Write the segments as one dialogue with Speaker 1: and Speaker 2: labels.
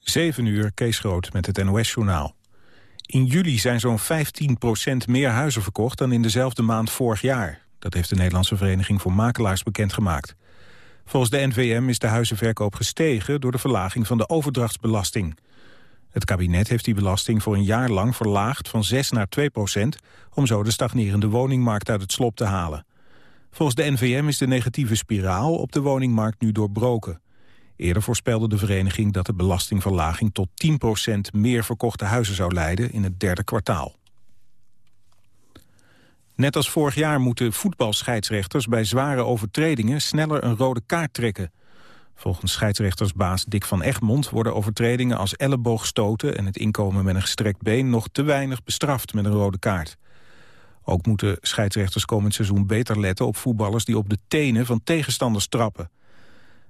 Speaker 1: 7 uur, Kees Groot met het NOS-journaal. In juli zijn zo'n 15% meer huizen verkocht dan in dezelfde maand vorig jaar. Dat heeft de Nederlandse Vereniging voor Makelaars bekendgemaakt. Volgens de NVM is de huizenverkoop gestegen door de verlaging van de overdrachtsbelasting. Het kabinet heeft die belasting voor een jaar lang verlaagd van 6 naar 2 procent... om zo de stagnerende woningmarkt uit het slop te halen. Volgens de NVM is de negatieve spiraal op de woningmarkt nu doorbroken. Eerder voorspelde de vereniging dat de belastingverlaging tot 10 procent meer verkochte huizen zou leiden in het derde kwartaal. Net als vorig jaar moeten voetbalscheidsrechters bij zware overtredingen sneller een rode kaart trekken. Volgens scheidsrechtersbaas Dick van Egmond worden overtredingen als elleboogstoten en het inkomen met een gestrekt been nog te weinig bestraft met een rode kaart. Ook moeten scheidsrechters komend seizoen beter letten op voetballers die op de tenen van tegenstanders trappen.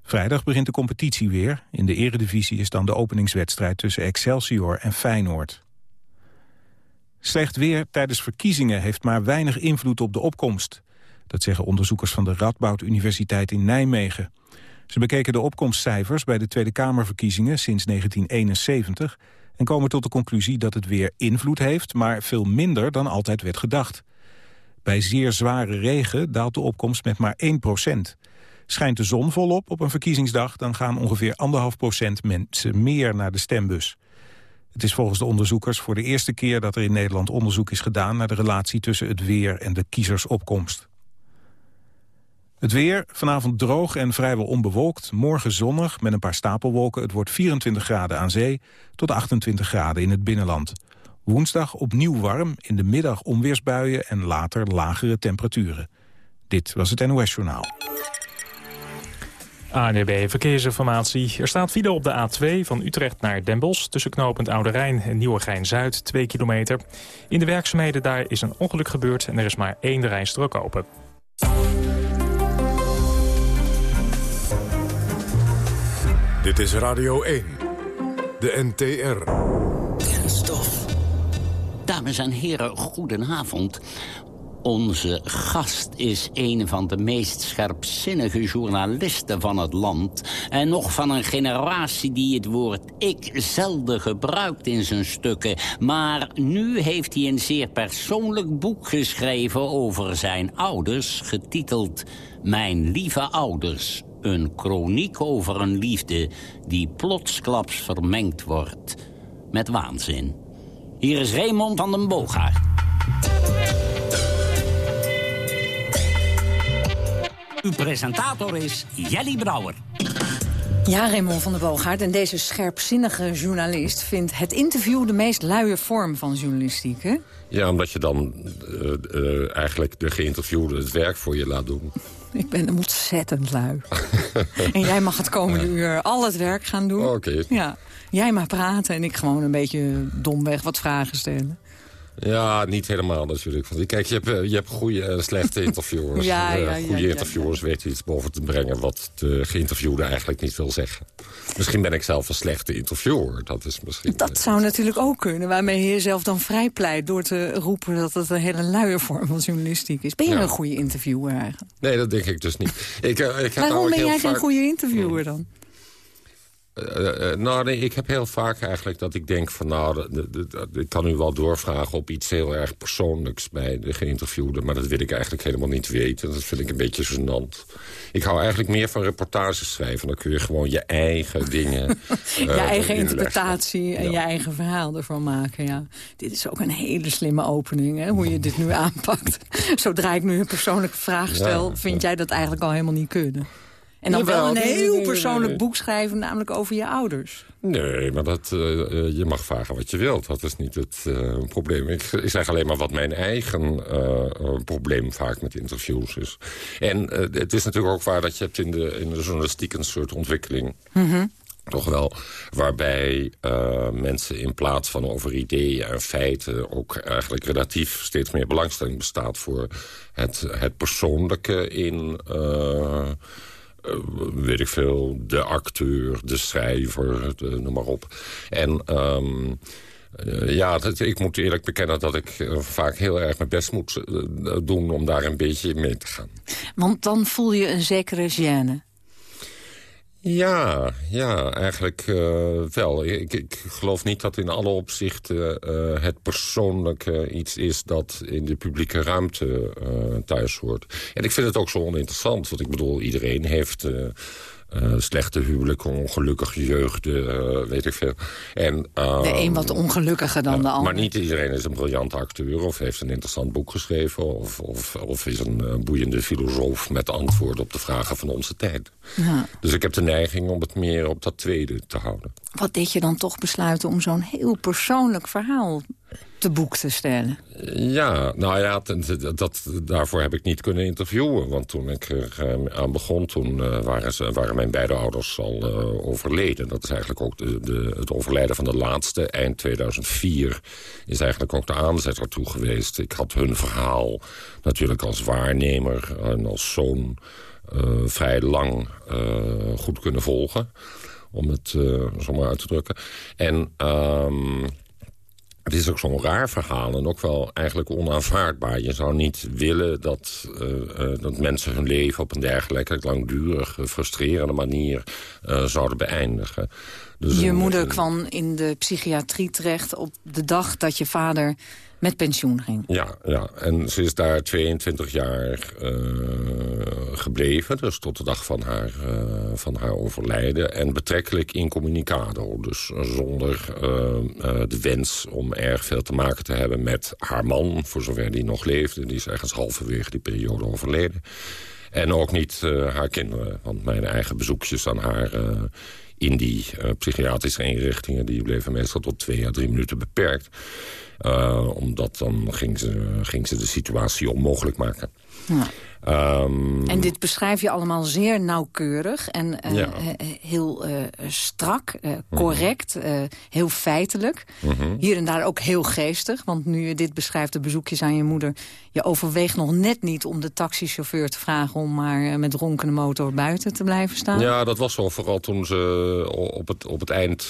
Speaker 1: Vrijdag begint de competitie weer. In de eredivisie is dan de openingswedstrijd tussen Excelsior en Feyenoord. Slecht weer tijdens verkiezingen heeft maar weinig invloed op de opkomst. Dat zeggen onderzoekers van de Radboud Universiteit in Nijmegen. Ze bekeken de opkomstcijfers bij de Tweede Kamerverkiezingen sinds 1971... en komen tot de conclusie dat het weer invloed heeft... maar veel minder dan altijd werd gedacht. Bij zeer zware regen daalt de opkomst met maar 1 procent. Schijnt de zon volop op een verkiezingsdag... dan gaan ongeveer anderhalf procent mensen meer naar de stembus. Het is volgens de onderzoekers voor de eerste keer dat er in Nederland onderzoek is gedaan... naar de relatie tussen het weer en de kiezersopkomst. Het weer, vanavond droog en vrijwel onbewolkt. Morgen zonnig met een paar stapelwolken. Het wordt 24 graden aan zee tot 28 graden in het binnenland. Woensdag opnieuw warm, in de middag onweersbuien en later lagere temperaturen. Dit was het NOS Journaal.
Speaker 2: ANB Verkeersinformatie. Er staat file op de A2 van Utrecht naar Den Bosch... tussen knooppunt Oude Rijn en Nieuwegein-Zuid, 2 kilometer. In de werkzaamheden daar is een ongeluk gebeurd... en er is maar één rijstrook open.
Speaker 3: Dit is Radio 1, de NTR.
Speaker 4: Kenstof. Dames en heren, goedenavond. Onze gast is een van de meest scherpzinnige journalisten van het land... en nog van een generatie die het woord ik zelden gebruikt in zijn stukken. Maar nu heeft hij een zeer persoonlijk boek geschreven over zijn ouders... getiteld Mijn lieve ouders. Een chroniek over een liefde die plotsklaps vermengd wordt met waanzin. Hier is Raymond van den Boogaard. Uw presentator is Jelly Brouwer.
Speaker 5: Ja, Raymond van der Boogaard. En deze scherpzinnige journalist vindt het interview de meest luie vorm van journalistiek, hè?
Speaker 6: Ja, omdat je dan uh, uh, eigenlijk de geïnterviewde het werk voor je laat doen.
Speaker 5: Ik ben ontzettend lui. en jij mag het komende uur al het werk gaan doen.
Speaker 6: Oké.
Speaker 5: Ja. Jij mag praten en ik gewoon een beetje domweg wat vragen stellen.
Speaker 6: Ja, niet helemaal natuurlijk. Want kijk, je hebt, eh, je hebt goede en slechte interviewers.
Speaker 5: ja, ja, ja,
Speaker 6: goede interviewers weten iets boven te brengen... wat de geïnterviewde eigenlijk niet wil zeggen. Misschien ben ik zelf een slechte interviewer. Dat, is misschien,
Speaker 5: dat zou natuurlijk ook kunnen. Waarmee je jezelf dan vrijpleit door te roepen... dat het een hele luie vorm van journalistiek is. Ben je een goede interviewer eigenlijk?
Speaker 6: Nee, dat denk ik dus niet. Ik, ik heb
Speaker 5: Waarom ben jij
Speaker 6: vaak...
Speaker 5: geen goede interviewer dan?
Speaker 6: Uh, uh, nou, nee, ik heb heel vaak eigenlijk dat ik denk van... nou, ik kan u wel doorvragen op iets heel erg persoonlijks bij de geïnterviewde... maar dat wil ik eigenlijk helemaal niet weten. Dat vind ik een beetje gênant. Ik hou eigenlijk meer van reportages schrijven. Dan kun je gewoon je eigen dingen...
Speaker 5: je eigen interpretatie en ja. je eigen verhaal ervan maken, ja. Dit is ook een hele slimme opening, hè, hoe je dit nu aanpakt. Zodra ik nu een persoonlijke vraag stel... Ja, vind jij dat eigenlijk al helemaal niet kunnen? En dan wel een heel persoonlijk boek schrijven, namelijk over je ouders.
Speaker 6: Nee, maar dat, uh, je mag vragen wat je wilt. Dat is niet het uh, probleem. Ik, ik, zeg alleen maar wat mijn eigen uh, probleem vaak met interviews is. En het is natuurlijk ook waar dat je hebt in de, in de journalistiek een soort ontwikkeling...
Speaker 5: Mm -hmm.
Speaker 6: Toch wel, waarbij uh, mensen in plaats van over ideeën en feiten... ook eigenlijk relatief steeds meer belangstelling bestaat... voor het, het persoonlijke in... Uh, uh, weet ik veel, de acteur, de schrijver, noem maar op. En um, uh, ja, ik moet eerlijk bekennen dat ik uh, vaak heel erg mijn best moet doen... om daar een beetje mee te gaan.
Speaker 5: Want dan voel je een zekere gêne.
Speaker 6: Ja, ja, eigenlijk uh, wel. Ik, ik, geloof niet dat in alle opzichten uh, het persoonlijke iets is... dat in de publieke ruimte uh, thuis hoort. En ik vind het ook zo oninteressant. Want ik bedoel, iedereen heeft uh, slechte huwelijken, ongelukkige jeugd, uh, weet ik veel.
Speaker 5: En, de een wat ongelukkiger dan de ander.
Speaker 6: Maar niet iedereen is een briljante acteur of heeft een interessant boek geschreven... of, of, of is een uh, boeiende filosoof met antwoorden op de vragen van onze tijd. Ja. Dus ik heb de neiging om het meer op dat tweede te houden.
Speaker 5: Wat deed je dan toch besluiten om zo'n heel persoonlijk verhaal te boek te stellen?
Speaker 6: Ja, nou ja, dat, daarvoor heb ik niet kunnen interviewen. Want toen ik er aan begon, toen uh, waren, waren mijn beide ouders al uh, overleden. Dat is eigenlijk ook de, de, het overlijden van de laatste. Eind 2004 is eigenlijk ook de aanzet ertoe geweest. Ik had hun verhaal natuurlijk als waarnemer en als zoon... Vrij lang goed kunnen volgen om het uh, zo maar uit te drukken. En um, het is ook zo'n raar verhaal en ook wel eigenlijk onaanvaardbaar. Je zou niet willen dat, uh, uh, dat mensen hun leven op een dergelijke langdurige, frustrerende manier uh, zouden beëindigen.
Speaker 5: Dus je moeder kwam in de psychiatrie terecht op de dag dat je vader met pensioen ging.
Speaker 6: Ja, ja. en ze is daar 22 jaar uh, gebleven. Dus tot de dag van haar, uh, van haar overlijden. En betrekkelijk incommunicado. Dus zonder uh, de wens om erg veel te maken te hebben met haar man. Voor zover die nog leefde. Die is ergens halverwege die periode overleden. En ook niet haar kinderen. Want mijn eigen bezoekjes aan haar in die psychiatrische inrichtingen... die bleven meestal tot twee à drie minuten beperkt. Uh, omdat dan ging ze, ging ze de situatie onmogelijk maken. Ja.
Speaker 5: Um, en dit beschrijf je allemaal zeer nauwkeurig en uh, heel uh, strak, uh, correct, -huh. heel feitelijk. -huh. Hier en daar ook heel geestig, want nu je dit beschrijft, de bezoekjes aan je moeder... je overweegt nog net niet om de taxichauffeur te vragen... om maar met ronkende motor buiten te blijven staan.
Speaker 6: Ja, dat was zo. Vooral toen ze op het, op het eind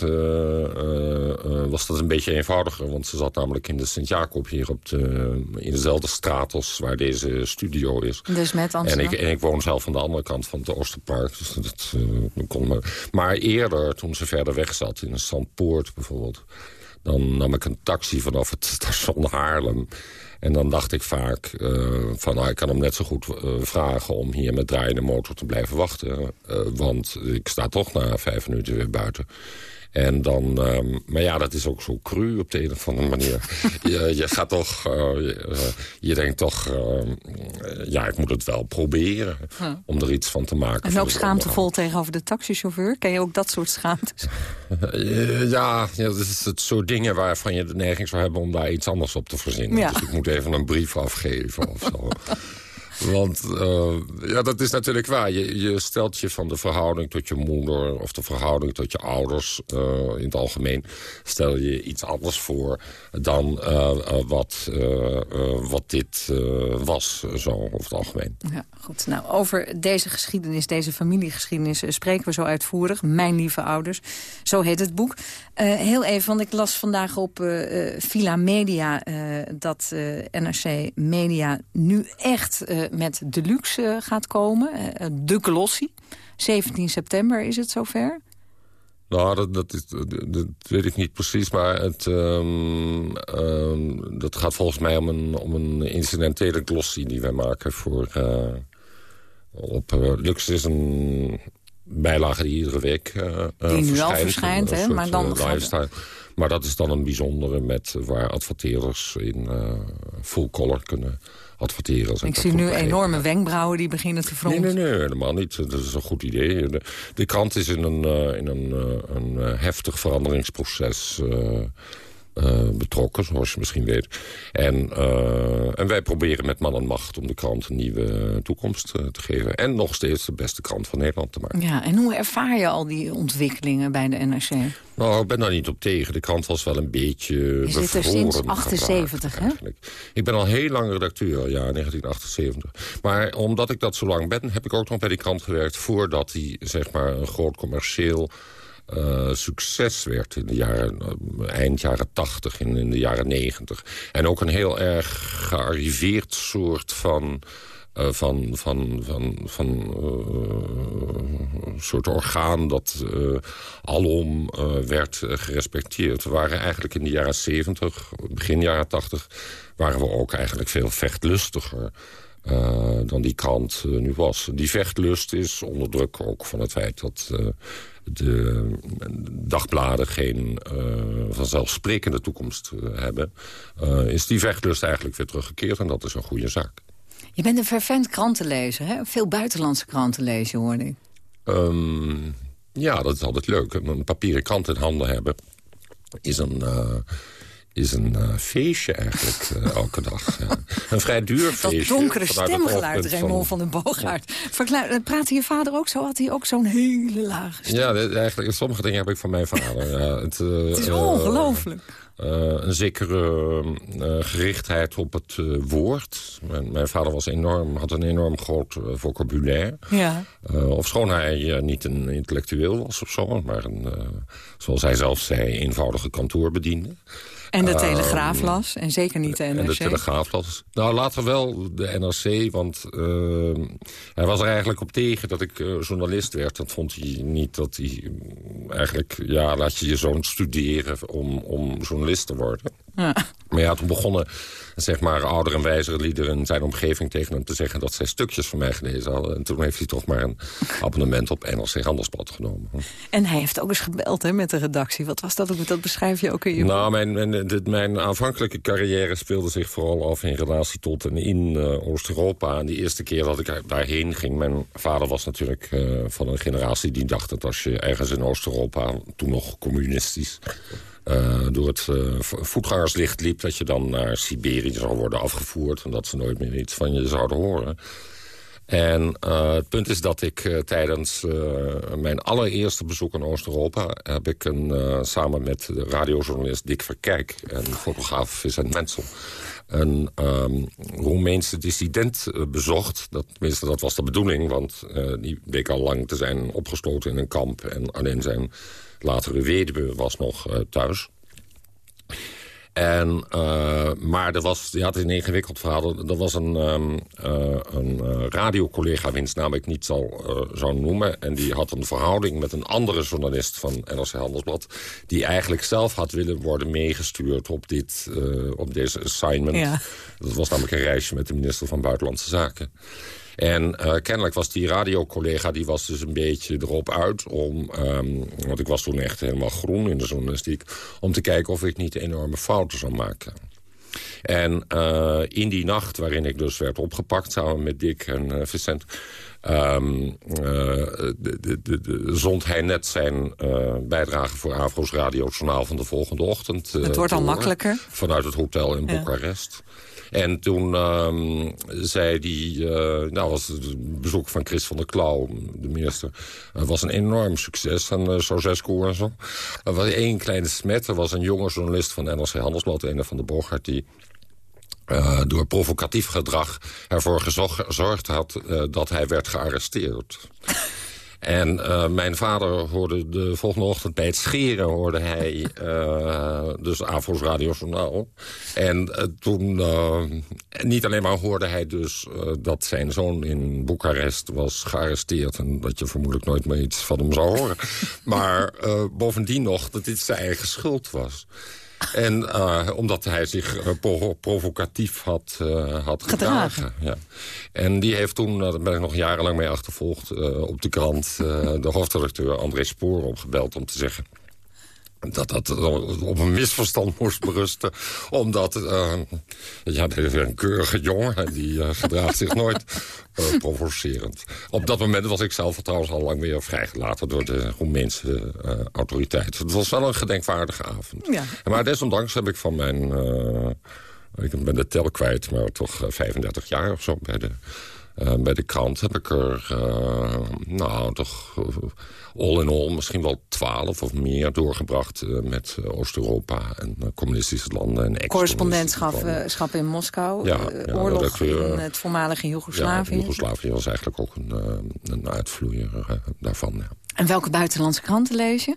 Speaker 6: was dat een beetje eenvoudiger. Want ze zat namelijk in de Sint-Jacob hier op de, in dezelfde straat als waar deze studio is.
Speaker 5: Dus met
Speaker 6: En ik, en ik woon zelf aan de andere kant van het Oosterpark. Dus dat, uh, kon maar. maar eerder, toen ze verder weg zat, in een Zandpoort bijvoorbeeld... dan nam ik een taxi vanaf het station Haarlem. En dan dacht ik vaak uh, van, nou, ik kan hem net zo goed uh, vragen... om hier met draaiende motor te blijven wachten. want ik sta toch na vijf minuten weer buiten. En dan, um, maar ja, dat is ook zo cru op de een of andere manier. je, je gaat toch, uh, je, je, denkt toch, uh, ja, ik moet het wel proberen huh. om er iets van te maken.
Speaker 5: En ook schaamtevol tegenover de taxichauffeur? Ken je ook dat soort schaamtes?
Speaker 6: ja, ja, dat is het soort dingen waarvan je de neiging zou hebben om daar iets anders op te verzinnen. Ja. Dus ik moet even een brief afgeven of zo. Want uh, ja, dat is natuurlijk waar. Je, stelt je van de verhouding tot je moeder... of de verhouding tot je ouders uh, in het algemeen... stel je iets anders voor dan uh, wat, wat dit was, zo over het algemeen.
Speaker 5: Ja, goed. Nou, over deze geschiedenis, deze familiegeschiedenis... spreken we zo uitvoerig. Mijn lieve ouders, zo heet het boek. heel even, want ik las vandaag op Villa Media... dat NRC Media nu echt met Deluxe uh, gaat komen. Uh, de Glossie. 17 september is het zover.
Speaker 6: Nou, dat, dat, is, dat, weet ik niet precies, maar het, um, um, dat gaat volgens mij om een, om een incidentele glossie die wij maken voor... Uh, op Lux is een bijlage die iedere week uh,
Speaker 5: Die nu al verschijnt, hè? Maar dan
Speaker 6: lifestyle. Maar dat is dan een bijzondere met waar adverteerders in full color kunnen adverteren.
Speaker 5: ik zie nu enorme wenkbrauwen die beginnen te fronsen.
Speaker 6: Nee, nee, nee, helemaal niet. Dat is een goed idee. De, de krant is in een, uh, in een, een uh, heftig veranderingsproces uh, betrokken, zoals je misschien weet. En, uh, en wij proberen met man en macht om de krant een nieuwe toekomst uh, te geven. En nog steeds de beste krant van Nederland te maken.
Speaker 5: Ja, en hoe ervaar je al die ontwikkelingen bij de NRC?
Speaker 6: Nou, ik ben daar niet op tegen. De krant was wel een beetje Je
Speaker 5: zit er sinds 78, hè?
Speaker 6: Ik ben al heel lang redacteur, ja, 1978. Maar omdat ik dat zo lang ben, heb ik ook nog bij die krant gewerkt... voordat hij, zeg maar, een groot commercieel uh, succes werd in de jaren, uh, eind jaren 80 en in de jaren 90. En ook een heel erg gearriveerd soort van uh, van, van, van, van soort orgaan dat alom werd gerespecteerd. We waren eigenlijk in de jaren 70, begin jaren 80... waren we ook eigenlijk veel vechtlustiger... Uh, dan die krant uh, nu was. Die vechtlust is onder druk ook van het feit dat uh, de dagbladen geen vanzelfsprekende toekomst hebben. is die vechtlust eigenlijk weer teruggekeerd en dat is een goede zaak.
Speaker 5: Je bent een fervent krantenlezer, hè? Veel buitenlandse kranten lezen, hoorde ik.
Speaker 6: Um, ja, dat is altijd leuk. Een papieren krant in handen hebben is een is een uh, feestje eigenlijk uh, elke dag. Ja. Een vrij duur feestje.
Speaker 5: Dat donkere stemgeluid, Raymond van den Boogaard. Ja. Praatte je vader ook zo? Had hij ook zo'n hele lage stem?
Speaker 6: Ja, eigenlijk, sommige dingen heb ik van mijn vader. Ja,
Speaker 5: het, uh, het, is ongelooflijk.
Speaker 6: een zekere gerichtheid op het woord. Mijn, mijn, vader was enorm, had een enorm groot vocabulaire. Ja. ofschoon hij niet een intellectueel was of zo... maar een, zoals hij zelf zei, eenvoudige kantoorbediende.
Speaker 5: En de Telegraaf ehm, las, en zeker niet de NRC.
Speaker 6: En de Telegraaf las. Nou, later wel de NRC, want uh, hij was er eigenlijk op tegen dat ik uh, journalist werd. Dat vond hij niet dat hij... Eigenlijk, ja, laat je je zoon studeren om, om journalist te worden. Ja. Maar ja, toen begonnen zeg maar, oudere en wijzere liederen in zijn omgeving tegen hem te zeggen dat zij stukjes van mij gelezen hadden. En toen heeft hij toch maar een abonnement op NRC Handelsblad genomen.
Speaker 5: En hij heeft ook eens gebeld hè, met de redactie. Wat was dat ook? Dat beschrijf je ook in je
Speaker 6: Nou, mijn, mijn, mijn aanvankelijke carrière speelde zich vooral af in relatie tot en in uh, Oost-Europa. En die eerste keer dat ik daarheen ging, mijn vader was natuurlijk uh, van een generatie die dacht dat als je ergens in Oost-Europa, toen nog communistisch, door het uh, voetgangerslicht liep... dat je dan naar Siberië zou worden afgevoerd... en dat ze nooit meer iets van je zouden horen. En uh, het punt is dat ik tijdens mijn allereerste bezoek aan Oost-Europa... heb ik een, samen met de radiojournalist Dick Verkijk... en fotograaf Vincent Mensel... een um, Roemeense dissident bezocht. Dat, tenminste, dat was de bedoeling, want die bleek al lang te zijn opgesloten in een kamp... en alleen zijn latere weduwe was nog uh, thuis. En, uh, maar er was, die had een ingewikkeld verhaal. Er was een, um, uh, een radiocollega, wiens naam ik niet zal, zou noemen. En die had een verhouding met een andere journalist van NRC Handelsblad. Die eigenlijk zelf had willen worden meegestuurd op, dit, op deze assignment. Ja. Dat was namelijk een reisje met de minister van Buitenlandse Zaken. En uh, kennelijk was die radiocollega, die was dus een beetje erop uit om... Um, want ik was toen echt helemaal groen in de journalistiek... om te kijken of ik niet enorme fouten zou maken. En uh, in die nacht waarin ik dus werd opgepakt... samen met Dick en uh, Vincent... Um, de, zond hij net zijn bijdrage voor Avro's radiojournaal van de volgende ochtend.
Speaker 5: het wordt al makkelijker.
Speaker 6: Vanuit het hotel in ja. Boekarest. En toen um, zei die, uh, nou was het bezoek van Chris van der Klauw, de minister, uh, was een enorm succes. En uh, Ceausescu en zo. Er was één kleine smet. Er was een jonge journalist van NRC Handelsblad, een van de Bogart, die door provocatief gedrag ervoor gezorgd had dat hij werd gearresteerd. En uh, mijn vader hoorde de volgende ochtend bij het scheren... hoorde hij uh, dus Avro's Radiojournaal. En uh, toen, niet alleen maar hoorde hij dus dat zijn zoon in Boekarest was gearresteerd... en dat je vermoedelijk nooit meer iets van hem zou horen. maar bovendien nog dat dit zijn eigen schuld was. En uh, omdat hij zich uh, provocatief had, uh, had gedragen. Ja. En die heeft toen, daar ben ik nog jarenlang mee achtervolgd... op de krant de hoofdredacteur André Spoor opgebeld om te zeggen dat dat op een misverstand moest berusten. Omdat, uh, ja, dit is een keurige jongen. Die uh, gedraagt zich nooit uh, provocerend. Op dat moment was ik zelf trouwens al lang weer vrijgelaten... door de Roemeense autoriteit. Het was wel een gedenkwaardige avond. Ja. Maar desondanks heb ik van mijn... ik ben de tel kwijt, maar toch 35 jaar of zo bij de... bij de krant heb ik er, nou, toch all in all misschien wel twaalf of meer doorgebracht... Uh, met uh, Oost-Europa en uh, communistische landen. En
Speaker 5: Correspondentschap in Moskou, ja, ja, oorlog in het voormalige Joegoslavië.
Speaker 6: Ja, Joegoslavië was eigenlijk ook een, een uitvloeier daarvan. Ja.
Speaker 5: En welke buitenlandse kranten lees je?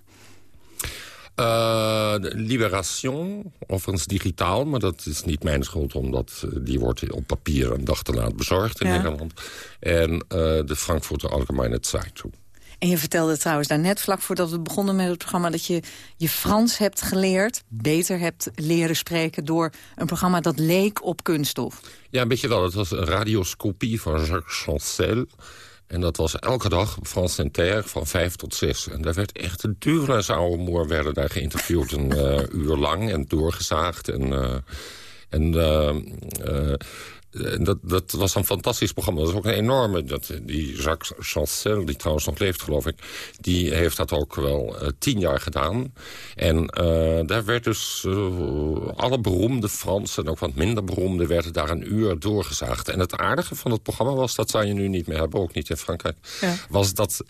Speaker 6: Uh, Liberation, overigens digitaal, maar dat is niet mijn schuld... omdat die wordt op papier een dag te laat bezorgd in Nederland. En uh, de Frankfurter Allgemeine Zeitung.
Speaker 5: En je vertelde trouwens daarnet, vlak voordat we begonnen met het programma... dat je je Frans hebt geleerd, beter hebt leren spreken... door een programma dat leek op kunststof.
Speaker 6: Ja, een beetje wel. Het was een radioscopie van Jacques Chancel... En dat was elke dag op France Inter van vijf tot zes. En daar werd echt de dure oude moer werden daar geïnterviewd een uh, uur lang en doorgezaagd. En, uh, en uh, dat, dat was een fantastisch programma. Dat is ook een enorme... Dat, die Jacques Chancel, die trouwens nog leeft, geloof ik... die heeft dat ook wel uh, tien jaar gedaan. En uh, daar werd dus... Uh, alle beroemde Fransen en ook wat minder beroemde... werden daar een uur doorgezaagd. En het aardige van het programma was... dat zou je nu niet meer hebben, ook niet in Frankrijk... Ja. was dat...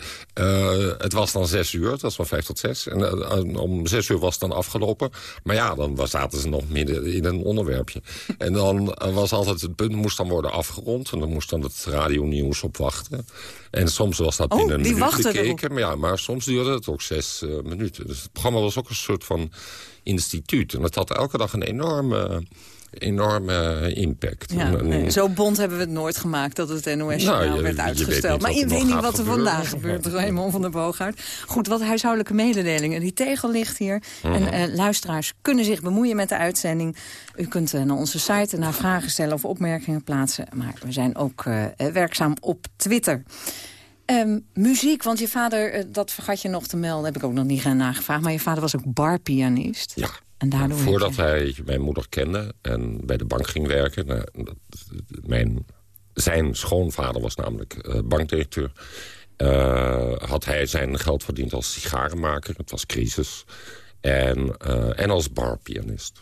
Speaker 6: het was dan zes uur, het was van vijf tot zes. En om zes uur was het dan afgelopen. Maar ja, dan zaten ze nog midden in een onderwerpje. en dan was altijd het punt moest dan worden afgerond. En dan moest dan het radionieuws op wachten. En soms was dat
Speaker 5: oh,
Speaker 6: binnen een
Speaker 5: minuut
Speaker 6: bekeken. Maar, ja, maar soms duurde het ook zes uh, minuten. Dus het programma was ook een soort van instituut. En het had elke dag een enorme enorme impact.
Speaker 5: Ja, nee, zo bond hebben we het nooit gemaakt dat het NOS nou, werd uitgesteld. maar je weet niet wat er vandaag gebeurt, Raymond van der Boogaard. Goed, wat huishoudelijke mededelingen. Die tegel ligt hier. En mhm. eh, luisteraars kunnen zich bemoeien met de uitzending. U kunt uh, naar onze site naar vragen stellen of opmerkingen plaatsen. Maar we zijn ook uh, werkzaam op Twitter. Um, muziek, want je vader, dat vergat je nog te melden, heb ik ook nog niet nagevraagd. Maar je vader was ook barpianist.
Speaker 6: Ja. En daardoor Voordat hij mijn moeder kende en bij de bank ging werken... Nou, mijn, zijn schoonvader was namelijk uh, bankdirecteur... Uh, had hij zijn geld verdiend als sigarenmaker. Het was crisis. En, uh, en als barpianist.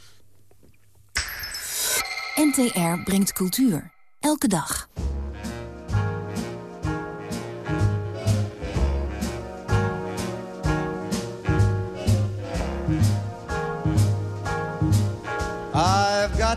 Speaker 7: NTR brengt cultuur. Elke dag.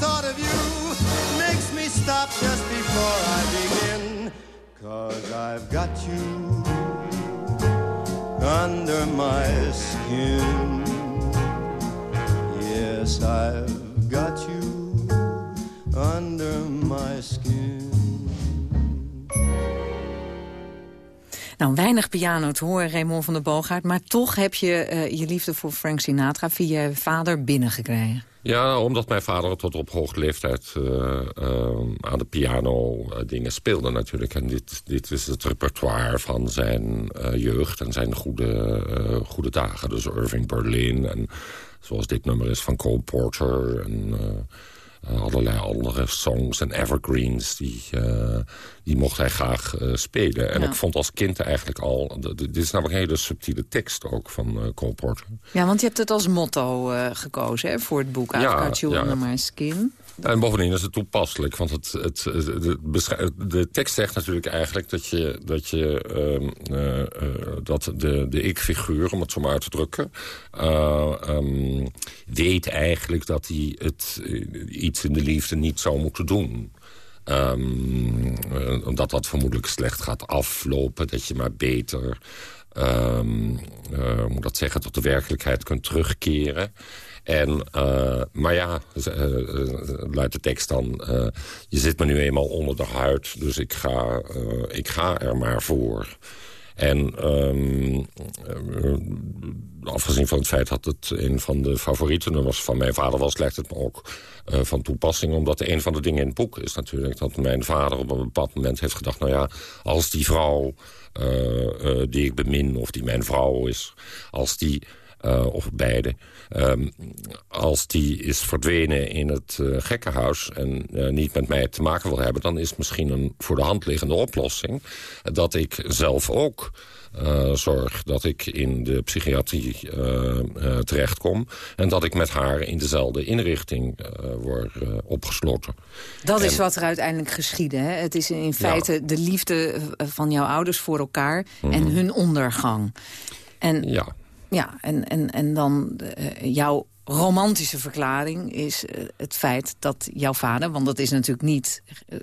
Speaker 8: Thought of you makes me stop just before I begin. Cause I've got you under my skin. Yes, I've got you under my skin.
Speaker 5: Nou, weinig piano te horen, Raymond van der Boogaard. Maar toch heb je uh, je liefde voor Frank Sinatra via je vader binnengekregen.
Speaker 6: Ja, omdat mijn vader tot op hoge leeftijd uh, uh, aan de piano dingen speelde natuurlijk. En dit, dit is het repertoire van zijn jeugd en zijn goede, goede dagen. Dus Irving Berlin en zoals dit nummer is van Cole Porter en... Uh, allerlei andere songs en evergreens. Die, uh, die mocht hij graag uh, spelen. En ja. ik vond als kind eigenlijk al... Dit is namelijk een hele subtiele tekst ook van Cole Porter.
Speaker 5: Ja, want je hebt het als motto gekozen hè, voor het boek. I've got you under my skin.
Speaker 6: En bovendien is het toepasselijk, want het, het, de, tekst zegt natuurlijk eigenlijk dat je, dat, je uh, uh, dat de, de ik-figuur, om het zo maar uit te drukken, uh, um, weet eigenlijk dat hij het, iets in de liefde niet zou moeten doen. Um, omdat dat vermoedelijk slecht gaat aflopen, dat je maar beter, um, moet dat zeggen, tot de werkelijkheid kunt terugkeren. En, uh, maar ja, uh, luidt de tekst dan... Je zit me nu eenmaal onder de huid, dus ik ga, ik ga er maar voor. En um, afgezien van het feit dat het een van de favoriete nummers van mijn vader was... lijkt het me ook van toepassing. Omdat een van de dingen in het boek is natuurlijk dat mijn vader op een bepaald moment heeft gedacht... nou ja, als die vrouw die ik bemin of die mijn vrouw is... als die uh, of beide. Um, als die is verdwenen in het uh, gekkenhuis en uh, niet met mij te maken wil hebben... dan is het misschien een voor de hand liggende oplossing... dat ik zelf ook zorg dat ik in de psychiatrie terechtkom... en dat ik met haar in dezelfde inrichting word opgesloten.
Speaker 5: Dat en, is wat er uiteindelijk geschiedde. Hè? Het is in feite ja. de liefde van jouw ouders voor elkaar... Mm. en hun ondergang. En
Speaker 6: ja.
Speaker 5: Ja, en, en, en dan uh, jouw romantische verklaring is uh, het feit dat jouw vader... want dat is natuurlijk niet uh,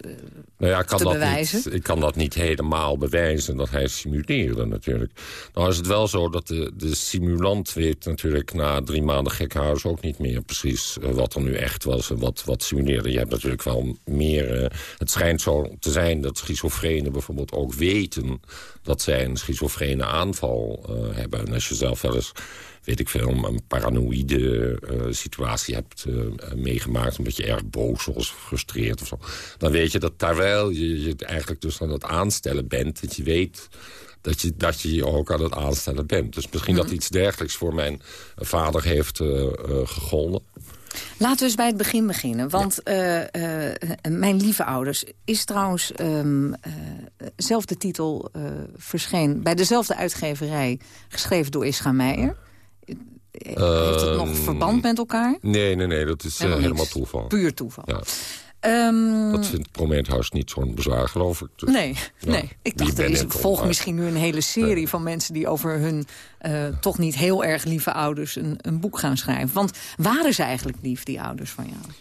Speaker 6: nou ja, ik kan
Speaker 5: te
Speaker 6: dat
Speaker 5: bewijzen.
Speaker 6: Niet, ik kan dat niet helemaal bewijzen, dat hij simuleerde natuurlijk. Nou is het wel zo dat de, de simulant weet natuurlijk... na drie maanden gekhuis ook niet meer precies uh, wat er nu echt was... en wat, wat simuleerde. Je hebt natuurlijk wel meer... het schijnt zo te zijn dat schizofrenen bijvoorbeeld ook weten... dat zij een schizofrene aanval hebben. En als je zelf wel eens weet ik veel, een paranoïde uh, situatie hebt uh, meegemaakt... omdat je erg boos was, gefrustreerd of zo... dan weet je dat terwijl je, je eigenlijk dus aan het aanstellen bent... dat je weet dat je, dat je je ook aan het aanstellen bent. Dus misschien dat iets dergelijks voor mijn vader heeft uh, gegolden.
Speaker 5: Laten we eens bij het begin beginnen. Want ja. uh, uh, Mijn Lieve Ouders is trouwens... Um, titel verscheen bij dezelfde uitgeverij... geschreven door Ischa Meijer. Heeft het nog
Speaker 6: Ehm,
Speaker 5: verband met elkaar?
Speaker 6: Nee, nee, nee, dat is
Speaker 5: Helemaal
Speaker 6: helemaal
Speaker 5: niks.
Speaker 6: toeval.
Speaker 5: Puur toeval.
Speaker 6: Ja.
Speaker 5: Ehm,
Speaker 6: Dat vindt Prometheus niet zo'n bezwaar, geloof ik. Dus,
Speaker 5: Nee,
Speaker 6: ja,
Speaker 5: nee. Ik dacht, er is,
Speaker 6: ik maar-
Speaker 5: misschien nu een hele serie
Speaker 6: Nee.
Speaker 5: van mensen... die over hun eh, toch niet heel erg lieve ouders een, een boek gaan schrijven. Want waren ze eigenlijk lief, die ouders van jou?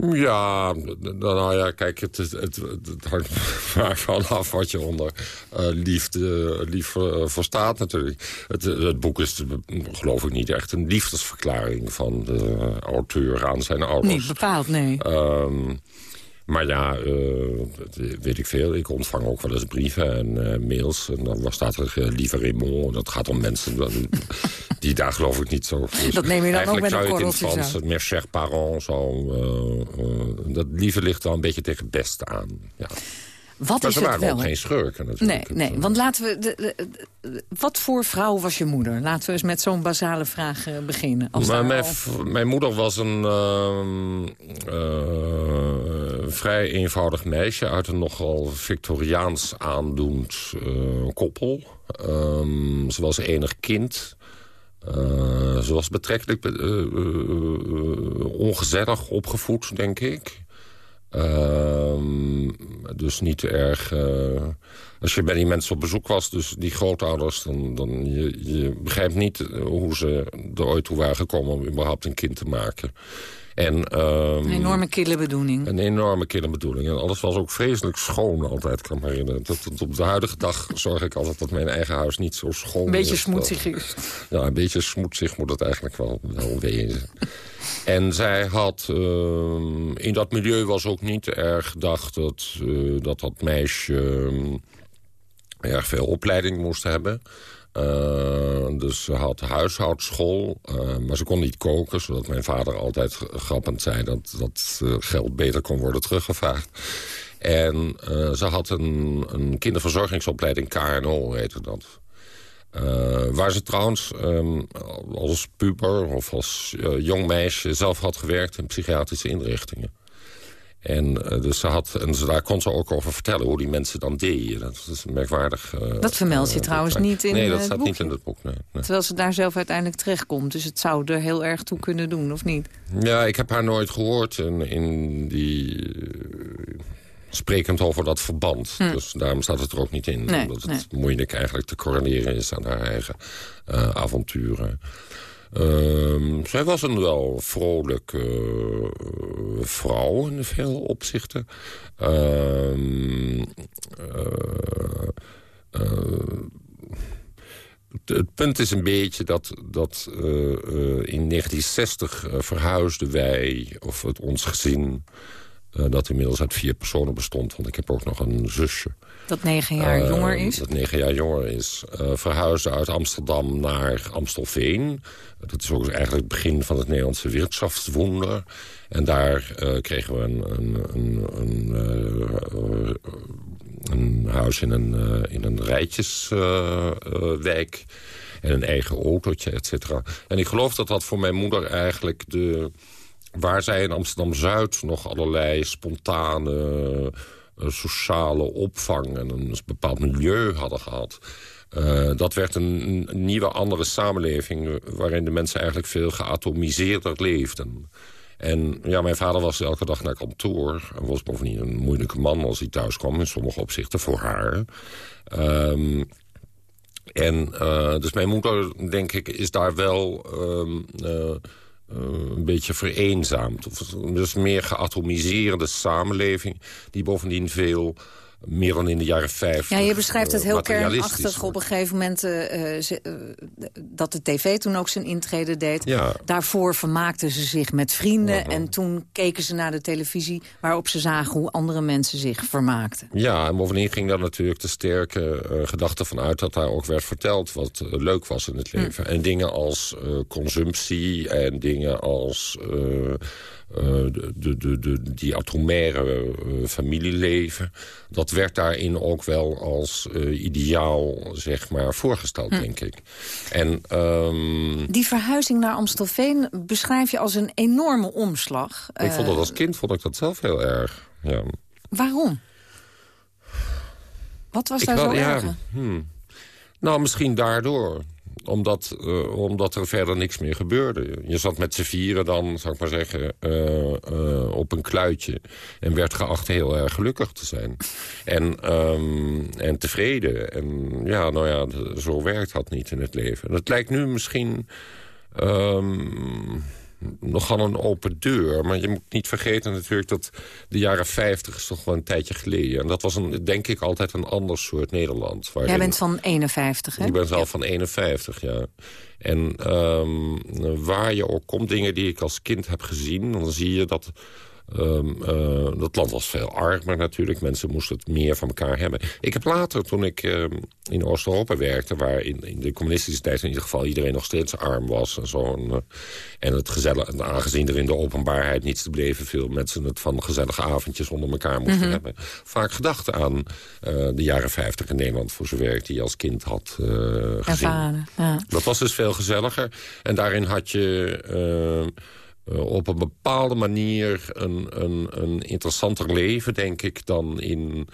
Speaker 6: Ja, nou ja, kijk, het, het, het, het hangt maar vanaf wat je onder eh, liefde, lief eh, verstaat natuurlijk. Het, het boek is, eh, geloof ik, niet echt een liefdesverklaring van de auteur aan zijn ouders.
Speaker 5: Niet bepaald, nee.
Speaker 6: Ehm, maar ja, eh, dat weet ik veel. Ik ontvang ook wel eens brieven en eh, mails. En dan staat er uh, lieve Raymond. Dat gaat om mensen die daar geloof ik niet zo...
Speaker 5: Dat neem je dan ook met een
Speaker 6: het in
Speaker 5: korreltje
Speaker 6: het Frans, het mes chers parents, zo... eh, eh, dat lieve ligt wel een beetje tegen het beste aan. Ja.
Speaker 5: Wat
Speaker 6: Maar
Speaker 5: is
Speaker 6: ze
Speaker 5: het
Speaker 6: waren
Speaker 5: wel?
Speaker 6: ook geen schurken
Speaker 5: Nee,
Speaker 6: natuurlijk.
Speaker 5: nee,
Speaker 6: Het,
Speaker 5: want laten we... De, de- de- wat voor vrouw was je moeder? Laten we eens met zo'n basale vraag eh, beginnen. Als
Speaker 6: Maar mijn,
Speaker 5: al-
Speaker 6: mijn moeder was een... ehm, eh, een vrij eenvoudig meisje uit een nogal Victoriaans aandoend koppel. Um, ze was enig kind. ze was betrekkelijk ongezellig opgevoed, denk ik. Ehm, dus niet erg... Uh, als je bij die mensen op bezoek was, dus die grootouders... dan, dan je, je begrijpt niet hoe ze er ooit toe waren gekomen... om überhaupt een kind te maken. En,
Speaker 5: um, een enorme kille bedoeling.
Speaker 6: Een enorme kille bedoeling. En alles was ook vreselijk schoon altijd, kan ik me herinneren. Tot, op de huidige dag zorg ik altijd dat mijn eigen huis niet zo schoon is.
Speaker 5: Een beetje smoetsig is.
Speaker 6: Ja, een beetje smoetsig moet het eigenlijk wel, wel wezen. En zij had... Uh, in dat milieu was ook niet erg gedacht dat uh, dat, dat meisje... Uh, erg veel opleiding moest hebben. Uh, dus ze had huishoudschool, uh, maar ze kon niet koken... zodat mijn vader altijd grappend zei dat dat uh, geld beter kon worden teruggevraagd. En ze had een, een kinderverzorgingsopleiding, KNO heette dat. waar ze trouwens um, als puber of als jong meisje zelf had gewerkt in psychiatrische inrichtingen. En, uh, dus ze had, en daar kon ze ook over vertellen hoe die mensen dan deden. Dat is merkwaardig. Uh,
Speaker 5: dat vermeldt je uh, trouwens niet in
Speaker 6: Nee, dat
Speaker 5: staat
Speaker 6: niet in het boek. Nee, nee.
Speaker 5: Terwijl ze daar zelf uiteindelijk terechtkomt. Dus het zou er heel erg toe kunnen doen, of niet?
Speaker 6: Ja, ik heb haar nooit gehoord in, in die... sprekend over dat verband. Hm. Dus daarom staat het er ook niet in. Nee, omdat het moeilijk eigenlijk te correleren is aan haar eigen avonturen. Uh, zij was een wel vrolijke uh, vrouw in veel opzichten. Uh, het punt is een beetje dat, dat in 1960 verhuisden wij, of het ons gezin... dat inmiddels uit vier personen bestond, want ik heb ook nog een zusje...
Speaker 5: Dat negen jaar uh, jonger is?
Speaker 6: Dat negen jaar jonger is. Uh, verhuisde uit Amsterdam naar Amstelveen. Dat is ook eigenlijk het begin van het Nederlandse wirtschaftswunder. En daar kregen we een, een, een, een, een huis in een, in een rijtjeswijk. en een eigen autootje, et cetera. En ik geloof dat dat voor mijn moeder eigenlijk de... Waar zij in Amsterdam-Zuid nog allerlei spontane sociale opvang en een bepaald milieu hadden gehad. Uh, dat werd een, nieuwe, andere samenleving... waarin de mensen eigenlijk veel geatomiseerder leefden. En ja, mijn vader was elke dag naar kantoor. En was bovendien een moeilijke man als hij thuis kwam... in sommige opzichten voor haar. Um, en dus mijn moeder, denk ik, is daar wel... Uh, uh, een beetje vereenzaamd. Dus meer geatomiseerde samenleving... die bovendien veel meer dan in de jaren 50.
Speaker 5: Ja, je beschrijft het heel kernachtig op een gegeven moment... Uh, uh, dat de tv toen ook zijn intrede deed.
Speaker 6: Ja.
Speaker 5: Daarvoor vermaakten ze zich met vrienden... en toen keken ze naar de televisie waarop ze zagen... hoe andere mensen zich vermaakten.
Speaker 6: Ja, en bovendien ging daar natuurlijk de sterke gedachte van uit... dat daar ook werd verteld wat leuk was in het hm. leven. En dingen als consumptie en dingen als... De, de, de, die atomaire familieleven... dat werd daarin ook wel als uh, ideaal zeg maar, voorgesteld, hm. denk ik. En, um...
Speaker 5: Die verhuizing naar Amstelveen beschrijf je als een enorme omslag.
Speaker 6: Ik vond dat als kind vond ik dat zelf heel erg. Ja.
Speaker 5: Waarom? Wat was ik daar zo erg? Hmm.
Speaker 6: Nou, misschien daardoor omdat, uh, omdat er verder niks meer gebeurde. Je zat met z'n vieren dan, zou ik maar zeggen, uh, uh, op een kluitje. En werd geacht heel erg gelukkig te zijn. En, um, en tevreden. En ja, nou ja, zo werkt dat niet in het leven. En het lijkt nu misschien... Um, nogal een open deur. Maar je moet niet vergeten natuurlijk dat de jaren 50 is toch wel een tijdje geleden. En dat was een, denk ik altijd een ander soort Nederland.
Speaker 5: Waarin... Jij bent van 51, hè?
Speaker 6: Ik ben zelf van 51, ja. En um, waar je ook komt, dingen die ik als kind heb gezien... dan zie je dat Um, uh, dat land was veel armer natuurlijk. Mensen moesten het meer van elkaar hebben. Ik heb later, toen ik uh, in Oost-Europa werkte... waar in, in, de communistische tijd in ieder geval iedereen nog steeds arm was... en, zo, en, uh, en het gezellig, aangezien er in de openbaarheid niets te bleven... veel mensen het van gezellige avondjes onder elkaar moesten mm -hmm. hebben... vaak gedacht aan eh, de jaren 50 in Nederland... voor zover ik die als kind had gezien.
Speaker 5: Ervaren, ja.
Speaker 6: Dat was dus veel gezelliger. En daarin had je op een bepaalde manier een, een, een interessanter leven, denk ik... dan in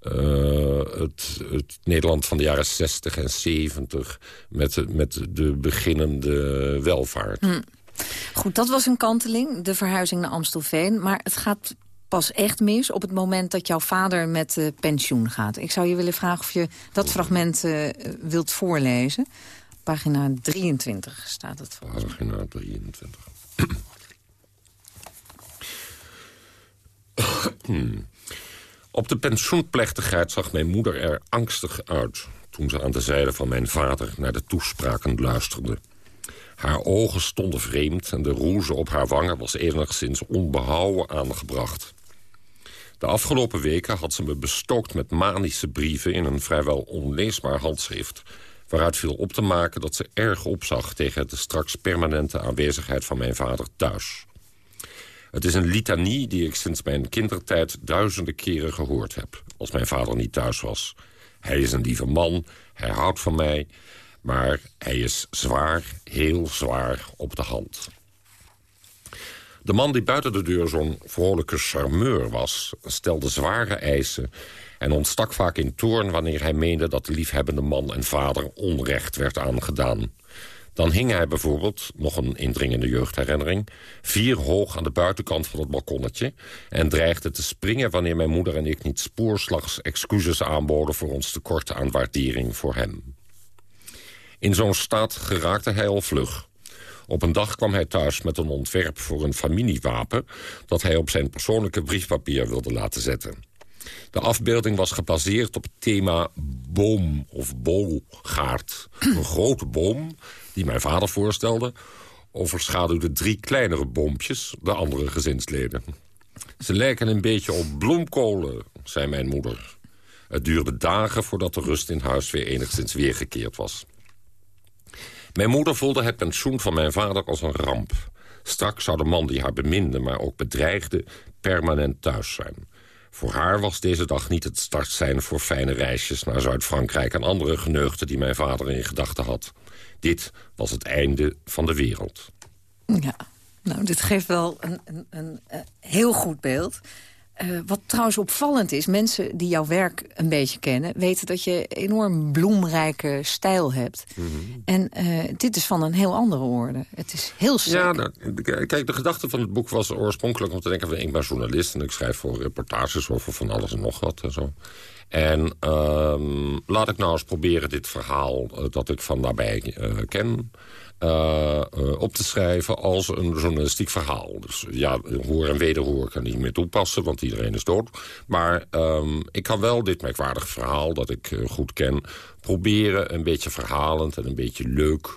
Speaker 6: het, het, Nederland van de jaren 60 en 70... met, met de beginnende welvaart. Hm.
Speaker 5: Goed, dat was een kanteling, de verhuizing naar Amstelveen. Maar het gaat pas echt mis op het moment dat jouw vader met uh, pensioen gaat. Ik zou je willen vragen of je dat fragment uh, wilt voorlezen. Pagina 23 staat het voor.
Speaker 6: Pagina 23. Op de pensioenplechtigheid zag mijn moeder er angstig uit... toen ze aan de zijde van mijn vader naar de toespraken luisterde. Haar ogen stonden vreemd en de roeze op haar wangen was enigszins onbehouden aangebracht. De afgelopen weken had ze me bestookt met manische brieven... in een vrijwel onleesbaar handschrift... waaruit viel op te maken dat ze erg opzag... tegen de straks permanente aanwezigheid van mijn vader thuis. Het is een litanie die ik sinds mijn kindertijd duizenden keren gehoord heb... als mijn vader niet thuis was. Hij is een lieve man, hij houdt van mij... maar hij is zwaar, heel zwaar op de hand. De man die buiten de deur zo'n vrolijke charmeur was... stelde zware eisen en ontstak vaak in toorn... wanneer hij meende dat de liefhebbende man en vader onrecht werd aangedaan. Dan hing hij bijvoorbeeld, nog een indringende jeugdherinnering... vier hoog aan de buitenkant van het balkonnetje... en dreigde te springen wanneer mijn moeder en ik niet spoorslags excuses aanboden... voor ons tekort aan waardering voor hem. In zo'n staat geraakte hij al vlug. Op een dag kwam hij thuis met een ontwerp voor een familiewapen... dat hij op zijn persoonlijke briefpapier wilde laten zetten. De afbeelding was gebaseerd op het thema boom of bogaard. Een grote boom, die mijn vader voorstelde... overschaduwde drie kleinere boompjes, de andere gezinsleden. Ze lijken een beetje op bloemkolen, zei mijn moeder. Het duurde dagen voordat de rust in huis weer enigszins weergekeerd was. Mijn moeder voelde het pensioen van mijn vader als een ramp. Straks zou de man die haar beminde, maar ook bedreigde... permanent thuis zijn. Voor haar was deze dag niet het start zijn voor fijne reisjes... naar Zuid-Frankrijk en andere geneugten die mijn vader in gedachten had. Dit was het einde van de wereld.
Speaker 5: Ja, nou, dit geeft wel een, een, een, een heel goed beeld. Uh, wat trouwens opvallend is, mensen die jouw werk een beetje kennen... weten dat je enorm bloemrijke stijl hebt. Mm -hmm. En uh, dit is van een heel andere orde. Het is heel sec.
Speaker 6: Ja, nou, kijk, de gedachte van het boek was oorspronkelijk om te denken... van ik ben journalist en ik schrijf voor reportages over van alles en nog wat en zo. En uh, laat ik nou eens proberen dit verhaal uh, dat ik van daarbij ken... Uh, uh, op te schrijven als een journalistiek verhaal. Dus ja, hoor en wederhoor kan niet meer toepassen, want iedereen is dood. Maar um, ik kan wel dit merkwaardige verhaal, dat ik uh, goed ken... proberen een beetje verhalend en een beetje leuk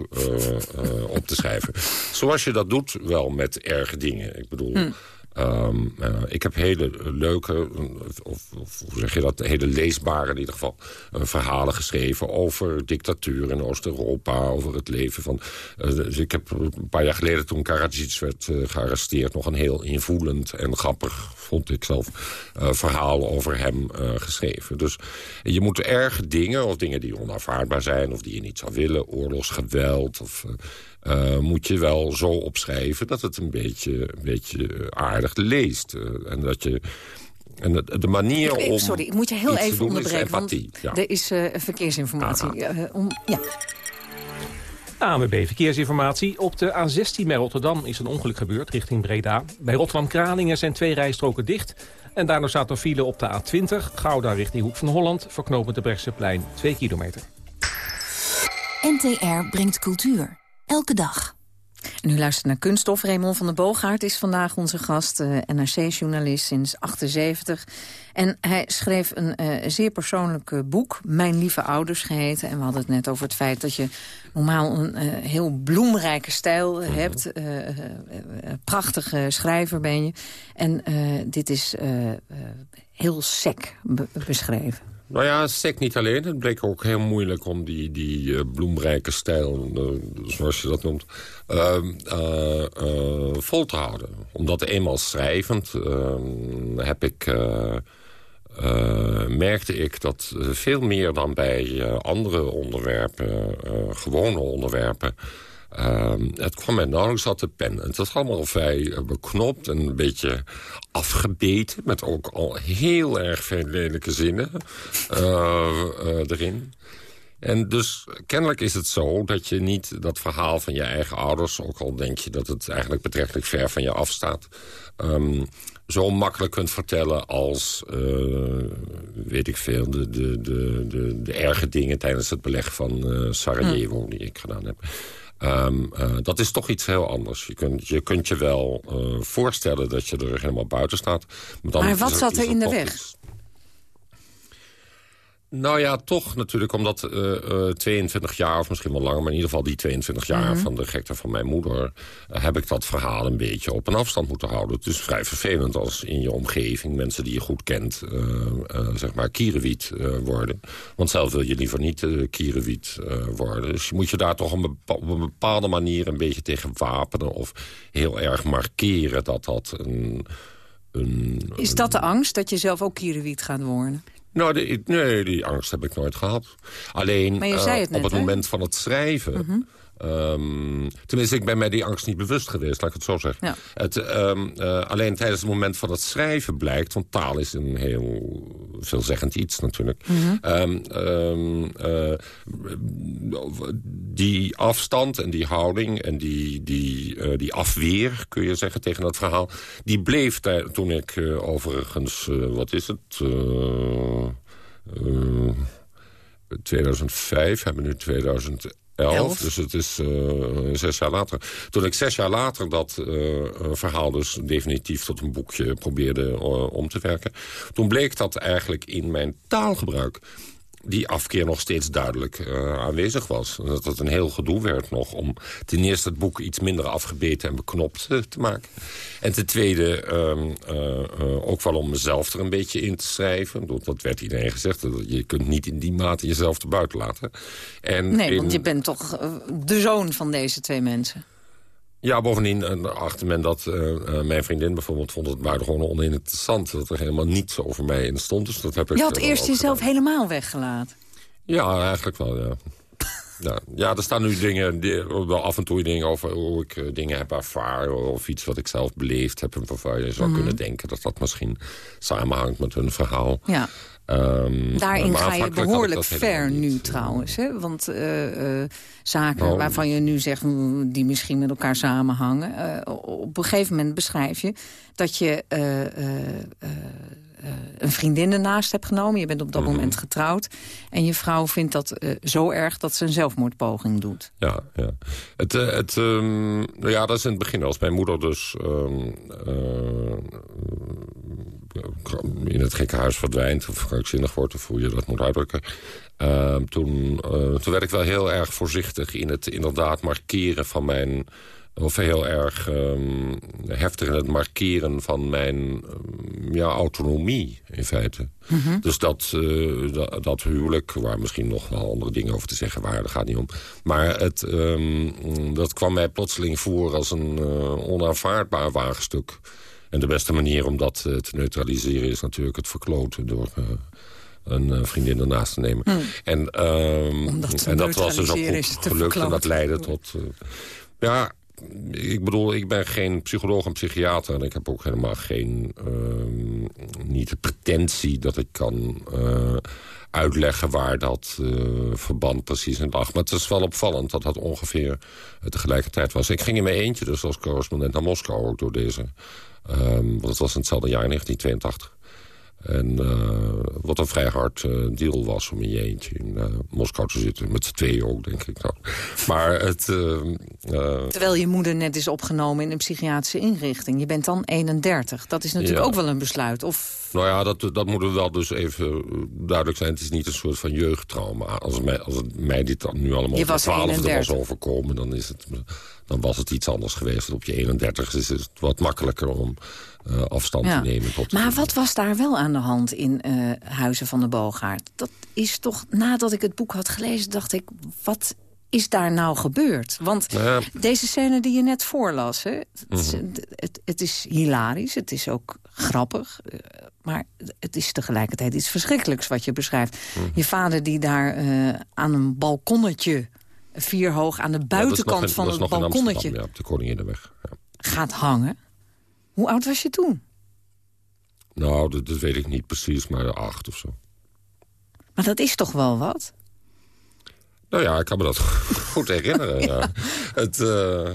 Speaker 6: op te schrijven. Zoals je dat doet, wel met erge dingen. Ik bedoel... Hm. Um, uh, ik heb hele leuke, of, hoe zeg je dat, hele leesbare in ieder geval... Uh, verhalen geschreven over dictatuur in Oost-Europa, over het leven van... Uh, dus ik heb een paar jaar geleden toen Karadzic werd gearresteerd... nog een heel invoelend en grappig, vond ik zelf, verhaal over hem geschreven. Dus je moet erge dingen, of dingen die onaanvaardbaar zijn... of die je niet zou willen, oorlogsgeweld of uh, moet je wel zo opschrijven dat het een beetje, een beetje aardig leest. Uh, en dat je... En de, de manier
Speaker 5: ik,
Speaker 6: om
Speaker 5: Sorry, ik moet je heel even onderbreken, want
Speaker 6: ja.
Speaker 5: er is uh, verkeersinformatie. om, ja.
Speaker 2: ANWB Verkeersinformatie. Op de A16 bij Rotterdam is een ongeluk gebeurd richting Breda. Bij Rotterdam-Kralingen zijn twee rijstroken dicht. En daardoor staat er file op de A20, Gouda richting Hoek van Holland... verknopend de Brechtseplein 2 kilometer.
Speaker 7: NTR brengt cultuur. Elke dag.
Speaker 5: En u luistert naar Kunststof. Raymond van der Boogaard is vandaag onze gast. Uh, NRC-journalist sinds 78. En hij schreef een uh, zeer persoonlijk boek. Mijn lieve ouders geheten. En we hadden het net over het feit dat je normaal een uh, heel bloemrijke stijl mm -hmm. hebt. prachtige schrijver ben je. En dit is heel sec be beschreven.
Speaker 6: Nou ja, sec niet alleen. Het bleek ook heel moeilijk om die, die uh, bloemrijke stijl, uh, zoals je dat noemt, uh, vol te houden. Omdat eenmaal schrijvend ehm, heb ik, merkte ik dat veel meer dan bij andere onderwerpen, gewone onderwerpen, Ehm, het kwam mij nauwelijks uit de pen. Het was allemaal vrij beknopt en een beetje afgebeten... met ook al heel erg veel lelijke zinnen erin. En dus kennelijk is het zo dat je niet dat verhaal van je eigen ouders... ook al denk je dat het eigenlijk betrekkelijk ver van je afstaat... Um, zo makkelijk kunt vertellen als, uh, weet ik veel... De, de, de, de, de, erge dingen tijdens het beleg van Sarajevo die ik gedaan heb. Um, uh, dat is toch iets heel anders. Je kunt je, kunt je wel voorstellen dat je er helemaal buiten staat.
Speaker 5: Maar, dan maar wat zat er in de weg?
Speaker 6: Nou ja, toch natuurlijk omdat uh, uh, 22 jaar, of misschien wel langer... maar in ieder geval die 22 jaar mhm. van de gekte van mijn moeder... Uh, heb ik dat verhaal een beetje op een afstand moeten houden. Het is vrij vervelend als in je omgeving mensen die je goed kent... Zeg maar kierenwiet worden. Want zelf wil je liever niet kierenwiet worden. Dus je moet je daar toch op een bepaalde manier een beetje tegen wapenen... of heel erg markeren dat dat een... een
Speaker 5: is dat de angst, dat je zelf ook kierenwiet gaat worden?
Speaker 6: Nou, die, nee, die angst heb ik nooit gehad. Alleen uh, op het moment van het schrijven... Mhm. Um, tenminste, ik ben mij die angst niet bewust geweest, laat ik het zo zeggen. Het, um, uh, alleen tijdens het moment van het schrijven blijkt... want taal is een heel veelzeggend iets natuurlijk... Mm um, uh, die afstand en die houding en die, die, uh, die afweer, kun je zeggen, tegen dat verhaal... die bleef toen ik overigens, wat is het... 2005, hebben we nu 2011. Elf, dus het is uh, zes jaar later. Toen ik zes jaar later dat uh, verhaal dus definitief tot een boekje probeerde uh, om te werken... toen bleek dat eigenlijk in mijn taalgebruik die afkeer nog steeds duidelijk uh, aanwezig was. Dat het een heel gedoe werd nog om ten eerste het boek iets minder afgebeten en beknopt uh, te maken. En ten tweede um, uh, ook wel om mezelf er een beetje in te schrijven. Dat werd iedereen gezegd. Je kunt niet in die mate jezelf te buiten laten.
Speaker 5: En nee, want je bent toch de zoon van deze twee mensen.
Speaker 6: Ja, bovendien achter men dat uh, mijn vriendin bijvoorbeeld vond het buitengewoon oninteressant. Dat er helemaal niets over mij in stond. Dus dat heb
Speaker 5: je had eerst jezelf helemaal weggelaten.
Speaker 6: Ja, eigenlijk wel, ja. Ja, ja, er staan nu dingen, wel af en toe dingen over hoe ik dingen heb ervaren... of iets wat ik zelf beleefd heb... en waarvan je zou mhm. kunnen denken dat dat misschien samenhangt met hun verhaal.
Speaker 5: Ja. Um, Daarin ga je behoorlijk ver nu trouwens. Hè? Want uh, uh, zaken oh. waarvan je nu zegt mm, die misschien met elkaar samenhangen. Uh, op een gegeven moment beschrijf je dat je een vriendin ernaast hebt genomen. Je bent op dat mhm. moment getrouwd. En je vrouw vindt dat zo erg dat ze een zelfmoordpoging doet.
Speaker 6: Ja, ja. Het, het, um, ja dat is in het begin. Als mijn moeder dus um, in het gekkenhuis verdwijnt... of krankzinnig wordt, of hoe je dat moet uitdrukken... Uh, toen, uh, toen werd ik wel heel erg voorzichtig in het inderdaad markeren van mijn... of heel erg um, heftig in het markeren van mijn um, ja, autonomie, in feite. Mm -hmm. Dus dat, uh, dat, dat, huwelijk, waar misschien nog wel andere dingen over te zeggen waren... dat gaat niet om. Maar het, um, dat kwam mij plotseling voor als een onaanvaardbaar waagstuk... En de beste manier om dat uh, te neutraliseren is natuurlijk het verkloten door uh, een uh, vriendin ernaast te nemen. Hmm. En, um, en dat was dus ook goed gelukt en dat leidde tot... ja, ik bedoel, ik ben geen psycholoog en psychiater... en ik heb ook helemaal geen... Uh, niet de pretentie dat ik kan uh, uitleggen waar dat uh, verband precies in lag. Maar het is wel opvallend dat dat ongeveer tegelijkertijd was. Ik ging in mijn eentje dus als correspondent naar Moskou... ook door deze Um, want het was in hetzelfde jaar, 1982. En uh, wat een vrij hard uh, deal was om in je eentje in uh, Moskou te zitten. Met z'n tweeën ook, denk ik. Nou. Maar het... Ehm,
Speaker 5: Terwijl je moeder net is opgenomen in een psychiatrische inrichting. Je bent dan 31. Dat is natuurlijk ook wel een besluit. Of...
Speaker 6: Nou ja, dat, dat moeten wel dus even duidelijk zijn. Het is niet een soort van jeugdtrauma. Als, mij, als het mij dit dan nu allemaal op 12 was overkomen... Dan, is het, dan was het iets anders geweest. Op je 31 is het wat makkelijker om uh, afstand te nemen. Tot
Speaker 5: maar wat was daar wel aan de hand in uh, Huizen van de Boogaard? Dat is toch, nadat ik het boek had gelezen, dacht ik... wat is daar nou gebeurd? Want deze scène die je net voorlas, hè, het, mhm. het, het, is hilarisch, het is ook grappig... Uh, maar het is tegelijkertijd iets verschrikkelijks wat je beschrijft. Mhm. Je vader die daar aan een balkonnetje vier hoog aan de buitenkant van het balkonnetje...
Speaker 6: ja, op de Koninginnenweg. Ja.
Speaker 5: Gaat hangen. Hoe oud was je toen?
Speaker 6: Nou, dat, dat, weet ik niet precies, maar acht of zo.
Speaker 5: Maar dat is toch wel wat?
Speaker 6: Nou ja, ik kan me dat goed herinneren. ja. Het, uh,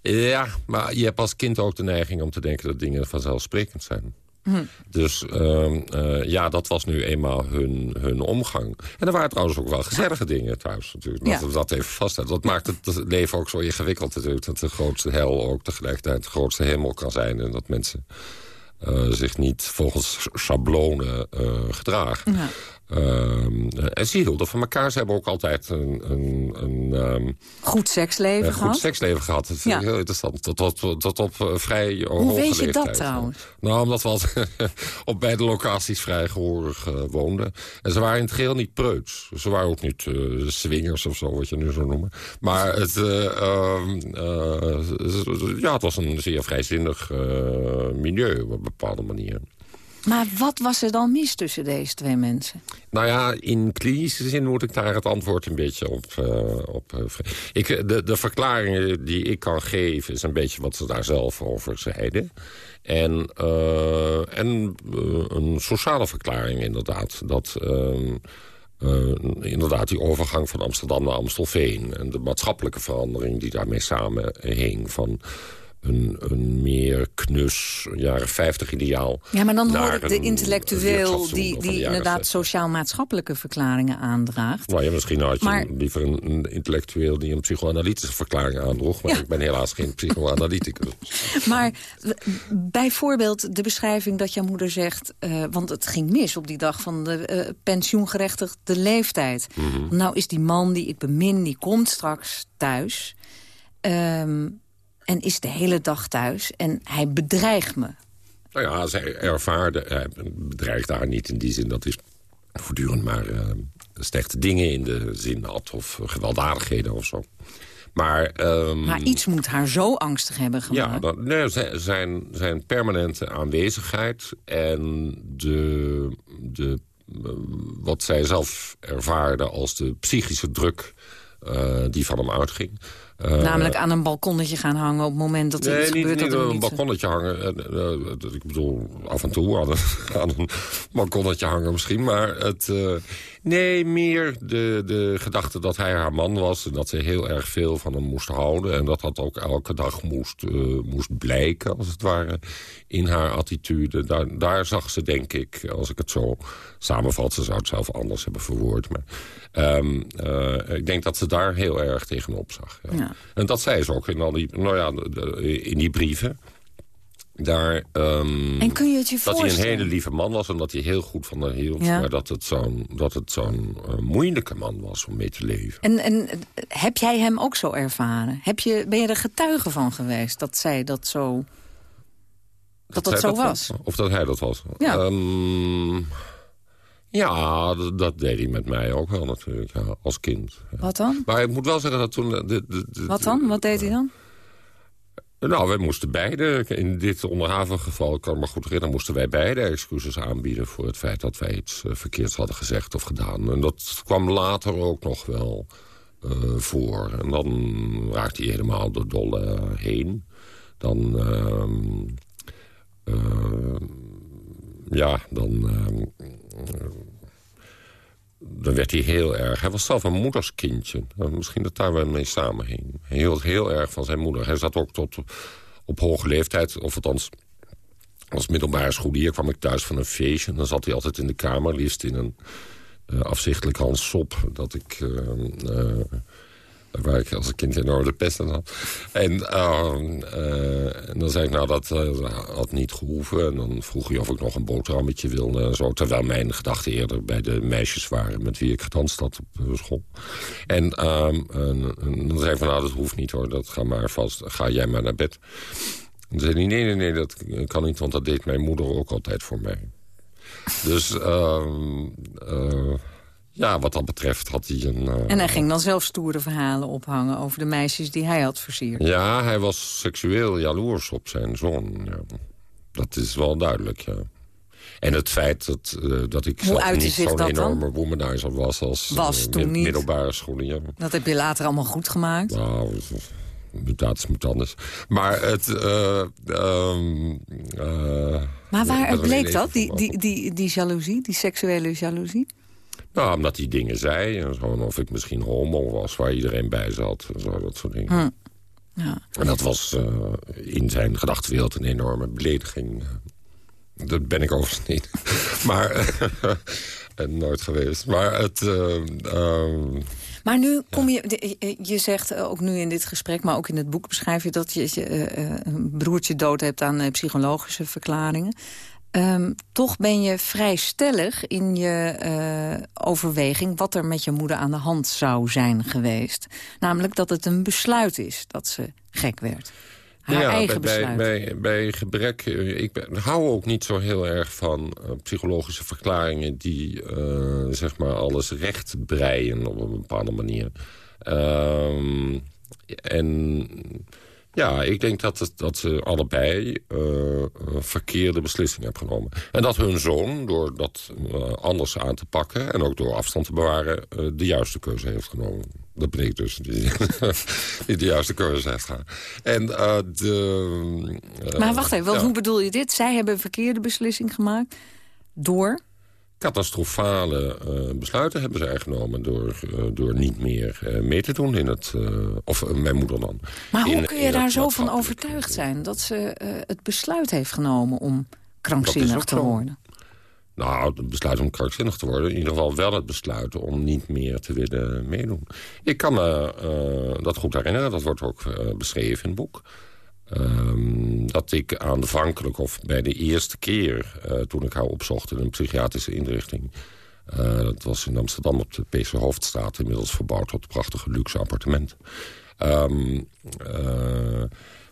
Speaker 6: ja, maar je hebt als kind ook de neiging om te denken dat dingen vanzelfsprekend zijn. Hm. Dus uh, uh, ja, dat was nu eenmaal hun, hun omgang. En er waren trouwens ook wel gezellige dingen thuis natuurlijk. Laten we dat even vaststellen. Dat maakt het, het leven ook zo ingewikkeld natuurlijk. Dat de grootste hel ook tegelijkertijd de grootste hemel kan zijn. En dat mensen uh, zich niet volgens schablonen uh, gedragen. Ja. En ze hielden van elkaar. Ze hebben ook altijd een... een, een
Speaker 5: um, goed seksleven
Speaker 6: een
Speaker 5: gehad?
Speaker 6: Goed seksleven gehad. Ja. heel interessant. Tot, tot, tot op uh, vrij
Speaker 5: Hoe weet je dat trouwens?
Speaker 6: Nou, omdat we altijd op beide locaties vrij gehoorig uh, woonden. En ze waren in het geheel niet preuts. Ze waren ook niet uh, swingers of zo, wat je nu zou noemen. Maar het, ehm, ja, het was een zeer vrijzinnig milieu op een bepaalde manier.
Speaker 5: Maar wat was er dan mis tussen deze twee mensen?
Speaker 6: Nou ja, in klinische zin moet ik daar het antwoord een beetje op... Uh, op uh, ik, de, de verklaringen die ik kan geven is een beetje wat ze daar zelf over zeiden. En, en een sociale verklaring inderdaad. Dat... Ehm, inderdaad, die overgang van Amsterdam naar Amstelveen... en de maatschappelijke verandering die daarmee samenhing... van een, een meer knus, jaren 50 ideaal.
Speaker 5: Ja, maar dan hoor ik de intellectueel die, die inderdaad sociaal-maatschappelijke verklaringen aandraagt.
Speaker 6: Nou ja, misschien had je maar... liever een, een, intellectueel die een psychoanalytische verklaring aandroeg. Maar ik ben helaas geen psychoanalyticus.
Speaker 5: maar bijvoorbeeld de beschrijving dat jouw moeder zegt... Uh, want het ging mis op die dag van de uh, pensioengerechtigde leeftijd. Mm Nou is die man die ik bemin, die komt straks thuis... Um, en is de hele dag thuis en hij bedreigt me.
Speaker 6: Nou ja, zij ervaarde, hij bedreigt haar niet in die zin... dat is voortdurend maar uh, slechte dingen in de zin had... of gewelddadigheden of zo. Maar, um,
Speaker 5: maar iets moet haar zo angstig hebben gemaakt.
Speaker 6: Ja, dat, nee, zijn, zijn permanente aanwezigheid en de, de, wat zij zelf ervaarde als de psychische druk... Uh, die van hem uitging.
Speaker 5: Uh, Namelijk aan een balkonnetje gaan hangen op het moment dat er
Speaker 6: nee,
Speaker 5: iets
Speaker 6: niet,
Speaker 5: gebeurt.
Speaker 6: Niet aan een balkonnetje hangen. Uh, ik bedoel, af en toe aan een, aan een balkonnetje hangen misschien. Maar het, uh, nee, meer de, de gedachte dat hij haar man was. En dat ze heel erg veel van hem moest houden. En dat dat ook elke dag moest, moest blijken, als het ware, in haar attitude. Daar, daar zag ze, denk ik, als ik het zo samenvat... ze zou het zelf anders hebben verwoord. Maar um, ik denk dat ze daar heel erg tegenop zag. Ja. Ja. En dat zei ze ook in, al die, nou ja, in die brieven. Daar, um,
Speaker 5: en kun je het je
Speaker 6: dat hij een hele lieve man was en dat hij heel goed van haar hield. Ja. Maar dat het zo'n zo'n uh, moeilijke man was om mee te leven.
Speaker 5: En, en heb jij hem ook zo ervaren? Heb je, ben je er getuige van geweest dat zij dat zo... Dat dat, dat zo was?
Speaker 6: Of dat hij dat was?
Speaker 5: Ja.
Speaker 6: Um, ja, dat, dat, deed hij met mij ook wel natuurlijk, ja, als kind.
Speaker 5: Wat dan?
Speaker 6: Maar ik moet wel zeggen dat toen... De, de,
Speaker 5: de, Wat dan? Wat deed hij dan?
Speaker 6: Nou, wij moesten beide, in dit onderhavengeval, kan ik me goed herinneren... moesten wij beide excuses aanbieden voor het feit dat wij iets uh, verkeerds hadden gezegd of gedaan. En dat kwam later ook nog wel uh, voor. En dan raakte hij helemaal de dolle heen. Dan... Uh, ja, dan dan werd hij heel erg... Hij was zelf een moederskindje. Misschien dat daar wel mee samenhing. Hield heel erg van zijn moeder. Hij zat ook tot op hoge leeftijd, of althans... Als middelbare scholier kwam ik thuis van een feestje. Dan zat hij altijd in de kamer, liefst in een uh, afzichtelijk Hans Sop... dat ik uh, waar ik als kind enorm pest aan had. En, uh, en dan zei ik, nou, dat uh, had niet gehoeven. En dan vroeg hij of ik nog een boterhammetje wilde. En zo, terwijl mijn gedachten eerder bij de meisjes waren... met wie ik gedanst had op school. En, uh, en, dan zei ik van, nou, dat hoeft niet hoor. Dat ga maar vast, ga jij maar naar bed. En zei hij, nee, nee, nee, dat kan niet... want dat deed mijn moeder ook altijd voor mij. Dus... Uh, ja, wat dat betreft had hij een... Uh...
Speaker 5: En hij ging dan zelf stoere verhalen ophangen over de meisjes die hij had versierd.
Speaker 6: Ja, hij was seksueel jaloers op zijn zoon. Ja. Dat is wel duidelijk, ja. En het feit dat, uh, dat ik zelf niet zo'n enorme womanizer was als
Speaker 5: was uh,
Speaker 6: mid middelbare scholier.
Speaker 5: Dat heb je later allemaal goed gemaakt?
Speaker 6: Nou, mutatis mutandis. Maar het... Uh, um,
Speaker 5: maar waar bleek dat, die, die, die, die jaloezie, die seksuele jaloezie?
Speaker 6: Nou, omdat hij dingen zei. Gewoon of ik misschien homo was, waar iedereen bij zat. En zo, dat soort dingen. Hm. Ja. En dat was uh, in zijn gedachtenwereld een enorme belediging. Dat ben ik overigens niet. maar nooit geweest. Maar het... Uh,
Speaker 5: maar nu kom je, je zegt ook nu in dit gesprek, maar ook in het boek beschrijf je dat je, een broertje dood hebt aan psychologische verklaringen. Um, toch ben je vrij stellig in je uh, overweging... wat er met je moeder aan de hand zou zijn geweest. Namelijk dat het een besluit is dat ze gek werd. Haar ja, eigen
Speaker 6: bij,
Speaker 5: besluit.
Speaker 6: Bij, bij, gebrek... Eh, ik hou ook niet zo heel erg van uh, psychologische verklaringen... die uh, zeg maar alles recht breien op een bepaalde manier. Um, en ja, ik denk dat, het, dat ze allebei uh, verkeerde beslissingen hebben genomen. En dat hun zoon, door dat uh, anders aan te pakken... en ook door afstand te bewaren, uh, de juiste keuze heeft genomen. Dat betekent dus die, die de juiste keuze heeft gedaan. En, de,
Speaker 5: maar wacht even, ja. hoe bedoel je dit? Zij hebben een verkeerde beslissing gemaakt door
Speaker 6: catastrofale uh, besluiten hebben zij genomen... door, uh, door niet meer uh, mee te doen in het... of mijn moeder dan.
Speaker 5: Maar hoe kun je daar zo van overtuigd zijn... dat ze het besluit heeft genomen om krankzinnig te worden?
Speaker 6: Nou, het besluit om krankzinnig te worden... in ieder geval wel het besluit om niet meer te willen meedoen. Ik kan me dat goed herinneren, dat wordt ook beschreven in het boek... Um, dat ik aanvankelijk, of bij de eerste keer... Uh, toen ik haar opzocht in een psychiatrische inrichting... Uh, dat was in Amsterdam op de PC inmiddels verbouwd tot een prachtige luxe appartement... Um,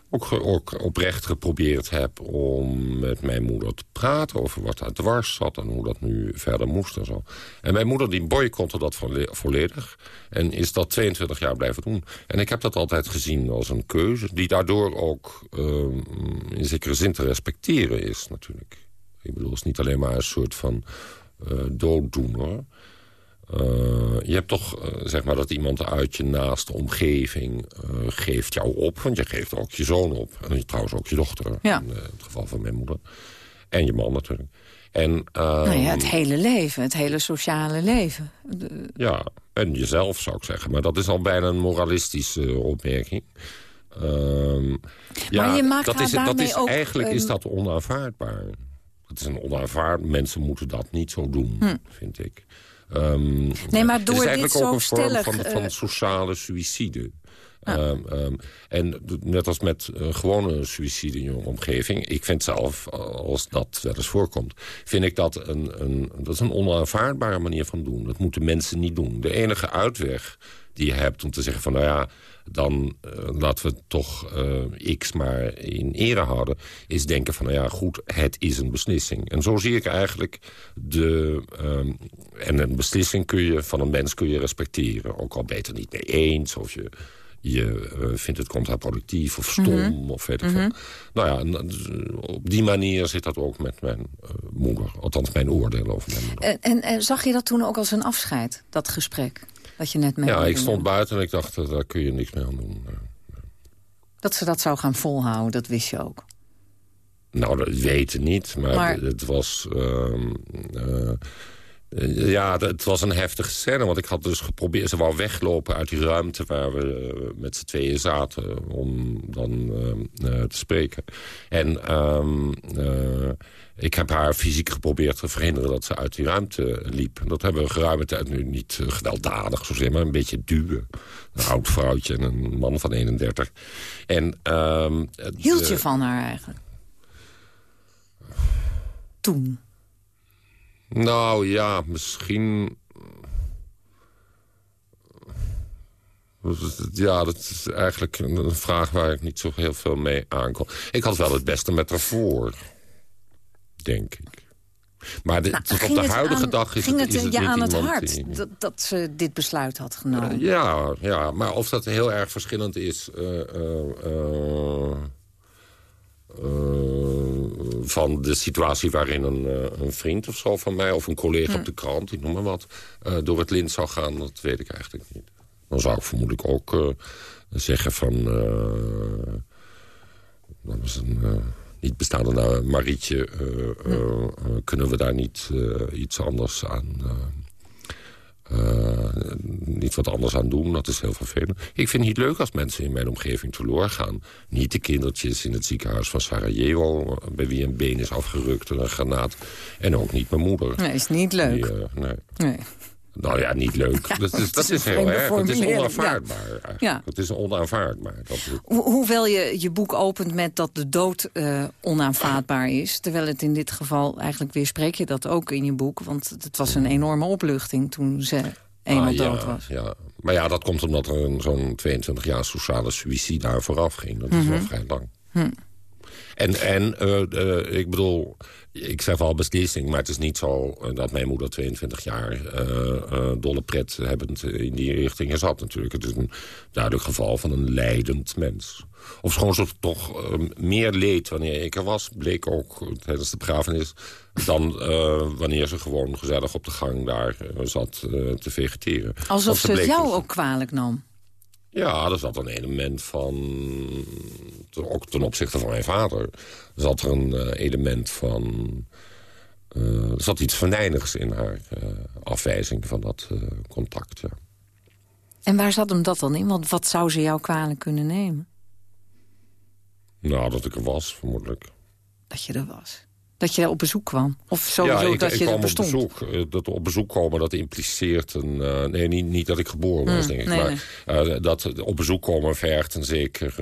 Speaker 6: ook, ook oprecht geprobeerd heb om met mijn moeder te praten... over wat daar dwars zat en hoe dat nu verder moest en zo. En mijn moeder die boycotte dat volledig... en is dat 22 jaar blijven doen. En ik heb dat altijd gezien als een keuze... die daardoor ook um, in zekere zin te respecteren is natuurlijk. Ik bedoel, het is niet alleen maar een soort van uh, dooddoener... Uh, je hebt toch, uh, zeg maar, dat iemand uit je naaste omgeving uh, geeft jou op. Want je geeft ook je zoon op. En trouwens ook je dochter.
Speaker 5: Ja.
Speaker 6: In het geval van mijn moeder. En je man natuurlijk. En,
Speaker 5: nou ja, het hele leven. Het hele sociale leven.
Speaker 6: Ja, en jezelf zou ik zeggen. Maar dat is al bijna een moralistische opmerking. Ja,
Speaker 5: maar je maakt
Speaker 6: dat is,
Speaker 5: dat
Speaker 6: is,
Speaker 5: ook,
Speaker 6: Eigenlijk is dat onaanvaardbaar. Het is een onaanvaard. Mensen moeten dat niet zo doen,
Speaker 5: hm.
Speaker 6: vind ik. Um,
Speaker 5: nee, maar door
Speaker 6: het is eigenlijk
Speaker 5: dit
Speaker 6: ook een vorm van, van sociale suïcide. Ja. Um, um, en net als met uh, gewone suïcide in je omgeving... ik vind zelf, als dat wel eens voorkomt... vind ik dat een, een, dat is een onaanvaardbare manier van doen. Dat moeten mensen niet doen. De enige uitweg die je hebt om te zeggen van... nou ja, dan uh, laten we toch uh, X maar in ere houden... is denken van, nou ja, goed, het is een beslissing. En zo zie ik eigenlijk de... Um, en een beslissing kun je, van een mens kun je respecteren. Ook al beter niet mee eens, of je... Je uh, vindt het contraproductief of stom, mm -hmm. of weet ik veel. Mm -hmm. Nou ja, op die manier zit dat ook met mijn uh, moeder. Althans, mijn oordeel over mijn moeder.
Speaker 5: En, en, en, zag je dat toen ook als een afscheid, dat gesprek? Dat je net mee
Speaker 6: ja, ik stond buiten en ik dacht, daar kun je niks mee aan doen.
Speaker 5: Dat ze dat zou gaan volhouden, dat wist je ook?
Speaker 6: Nou, dat weten niet, maar, maar... het was... Uh, uh, ja, het was een heftige scène, want ik had dus geprobeerd... ze wou weglopen uit die ruimte waar we met z'n tweeën zaten... om dan uh, te spreken. En um, ik heb haar fysiek geprobeerd te verhinderen dat ze uit die ruimte liep. Dat hebben we geruime tijd nu niet gewelddadig zozeer, maar een beetje duwen. Een oud vrouwtje en een man van 31. En, um,
Speaker 5: Hield je van haar eigenlijk? Toen?
Speaker 6: Nou ja, misschien... Ja, dat is eigenlijk een vraag waar ik niet zo heel veel mee aankom. Ik had wel het beste met haar voor, denk ik. Maar de,
Speaker 5: nou,
Speaker 6: op de huidige
Speaker 5: aan,
Speaker 6: dag is
Speaker 5: ging
Speaker 6: het,
Speaker 5: het,
Speaker 6: is
Speaker 5: je aan het hart
Speaker 6: die...
Speaker 5: dat, dat, ze dit besluit had genomen?
Speaker 6: Uh, ja, ja, maar of dat heel erg verschillend is... Uh, uh, van de situatie waarin een, een, vriend of zo van mij... of een collega op de krant, ik noem maar wat... door het lint zou gaan, dat weet ik eigenlijk niet. Dan zou ik vermoedelijk ook zeggen van... dat was een niet bestaande nou, Marietje... kunnen we daar niet iets anders aan uh, niet wat anders aan doen. Dat is heel vervelend. Ik vind het niet leuk als mensen in mijn omgeving teloor gaan. Niet de kindertjes in het ziekenhuis van Sarajevo... bij wie een been is afgerukt door een granaat. En ook niet mijn moeder.
Speaker 5: Nee, is niet leuk. Die, uh,
Speaker 6: nee. nee. Nou ja, niet leuk. dat is, dat is, heel erg. Het is onaanvaardbaar. Ja. Het is onaanvaardbaar. Dat
Speaker 5: hoewel je je boek opent met dat de dood uh, onaanvaardbaar is... terwijl het in dit geval, eigenlijk weer spreek je dat ook in je boek... want het was een enorme opluchting toen ze eenmaal ah, dood was.
Speaker 6: Ja. Maar ja, dat komt omdat er zo'n 22 jaar sociale suïcide daar vooraf ging. Dat is wel mhm. vrij lang. Hm. En, en uh, ik bedoel, ik zeg wel beslissing, maar het is niet zo eh, dat mijn moeder 22 jaar uh, dolle pret hebbend in die richting zat natuurlijk. Het is een duidelijk geval van een leidend mens. Of schoon ze toch meer leed wanneer ik er was, bleek ook tijdens de begrafenis... dan wanneer ze gewoon gezellig op de gang daar zat te vegeteren.
Speaker 5: Alsof ze het jou dus- ook kwalijk nam.
Speaker 6: Ja, er zat een element van... Ook ten opzichte van mijn vader... zat er een uh, element van... Uh, er zat iets venijnigs in haar uh, afwijzing van dat contact, ja.
Speaker 5: En waar zat hem dat dan in? Want wat zou ze jou kwalijk kunnen nemen?
Speaker 6: Nou, dat ik er was, vermoedelijk.
Speaker 5: Dat je er was? Dat je op bezoek kwam? Of sowieso ja, ik, dat
Speaker 6: ik
Speaker 5: je er bestond?
Speaker 6: op bezoek. Eh, dat op bezoek komen, dat impliceert een... Uh, nee, niet, niet dat ik geboren was, hmm, denk ik. maar nee. Uh, dat op bezoek komen vergt een zeker...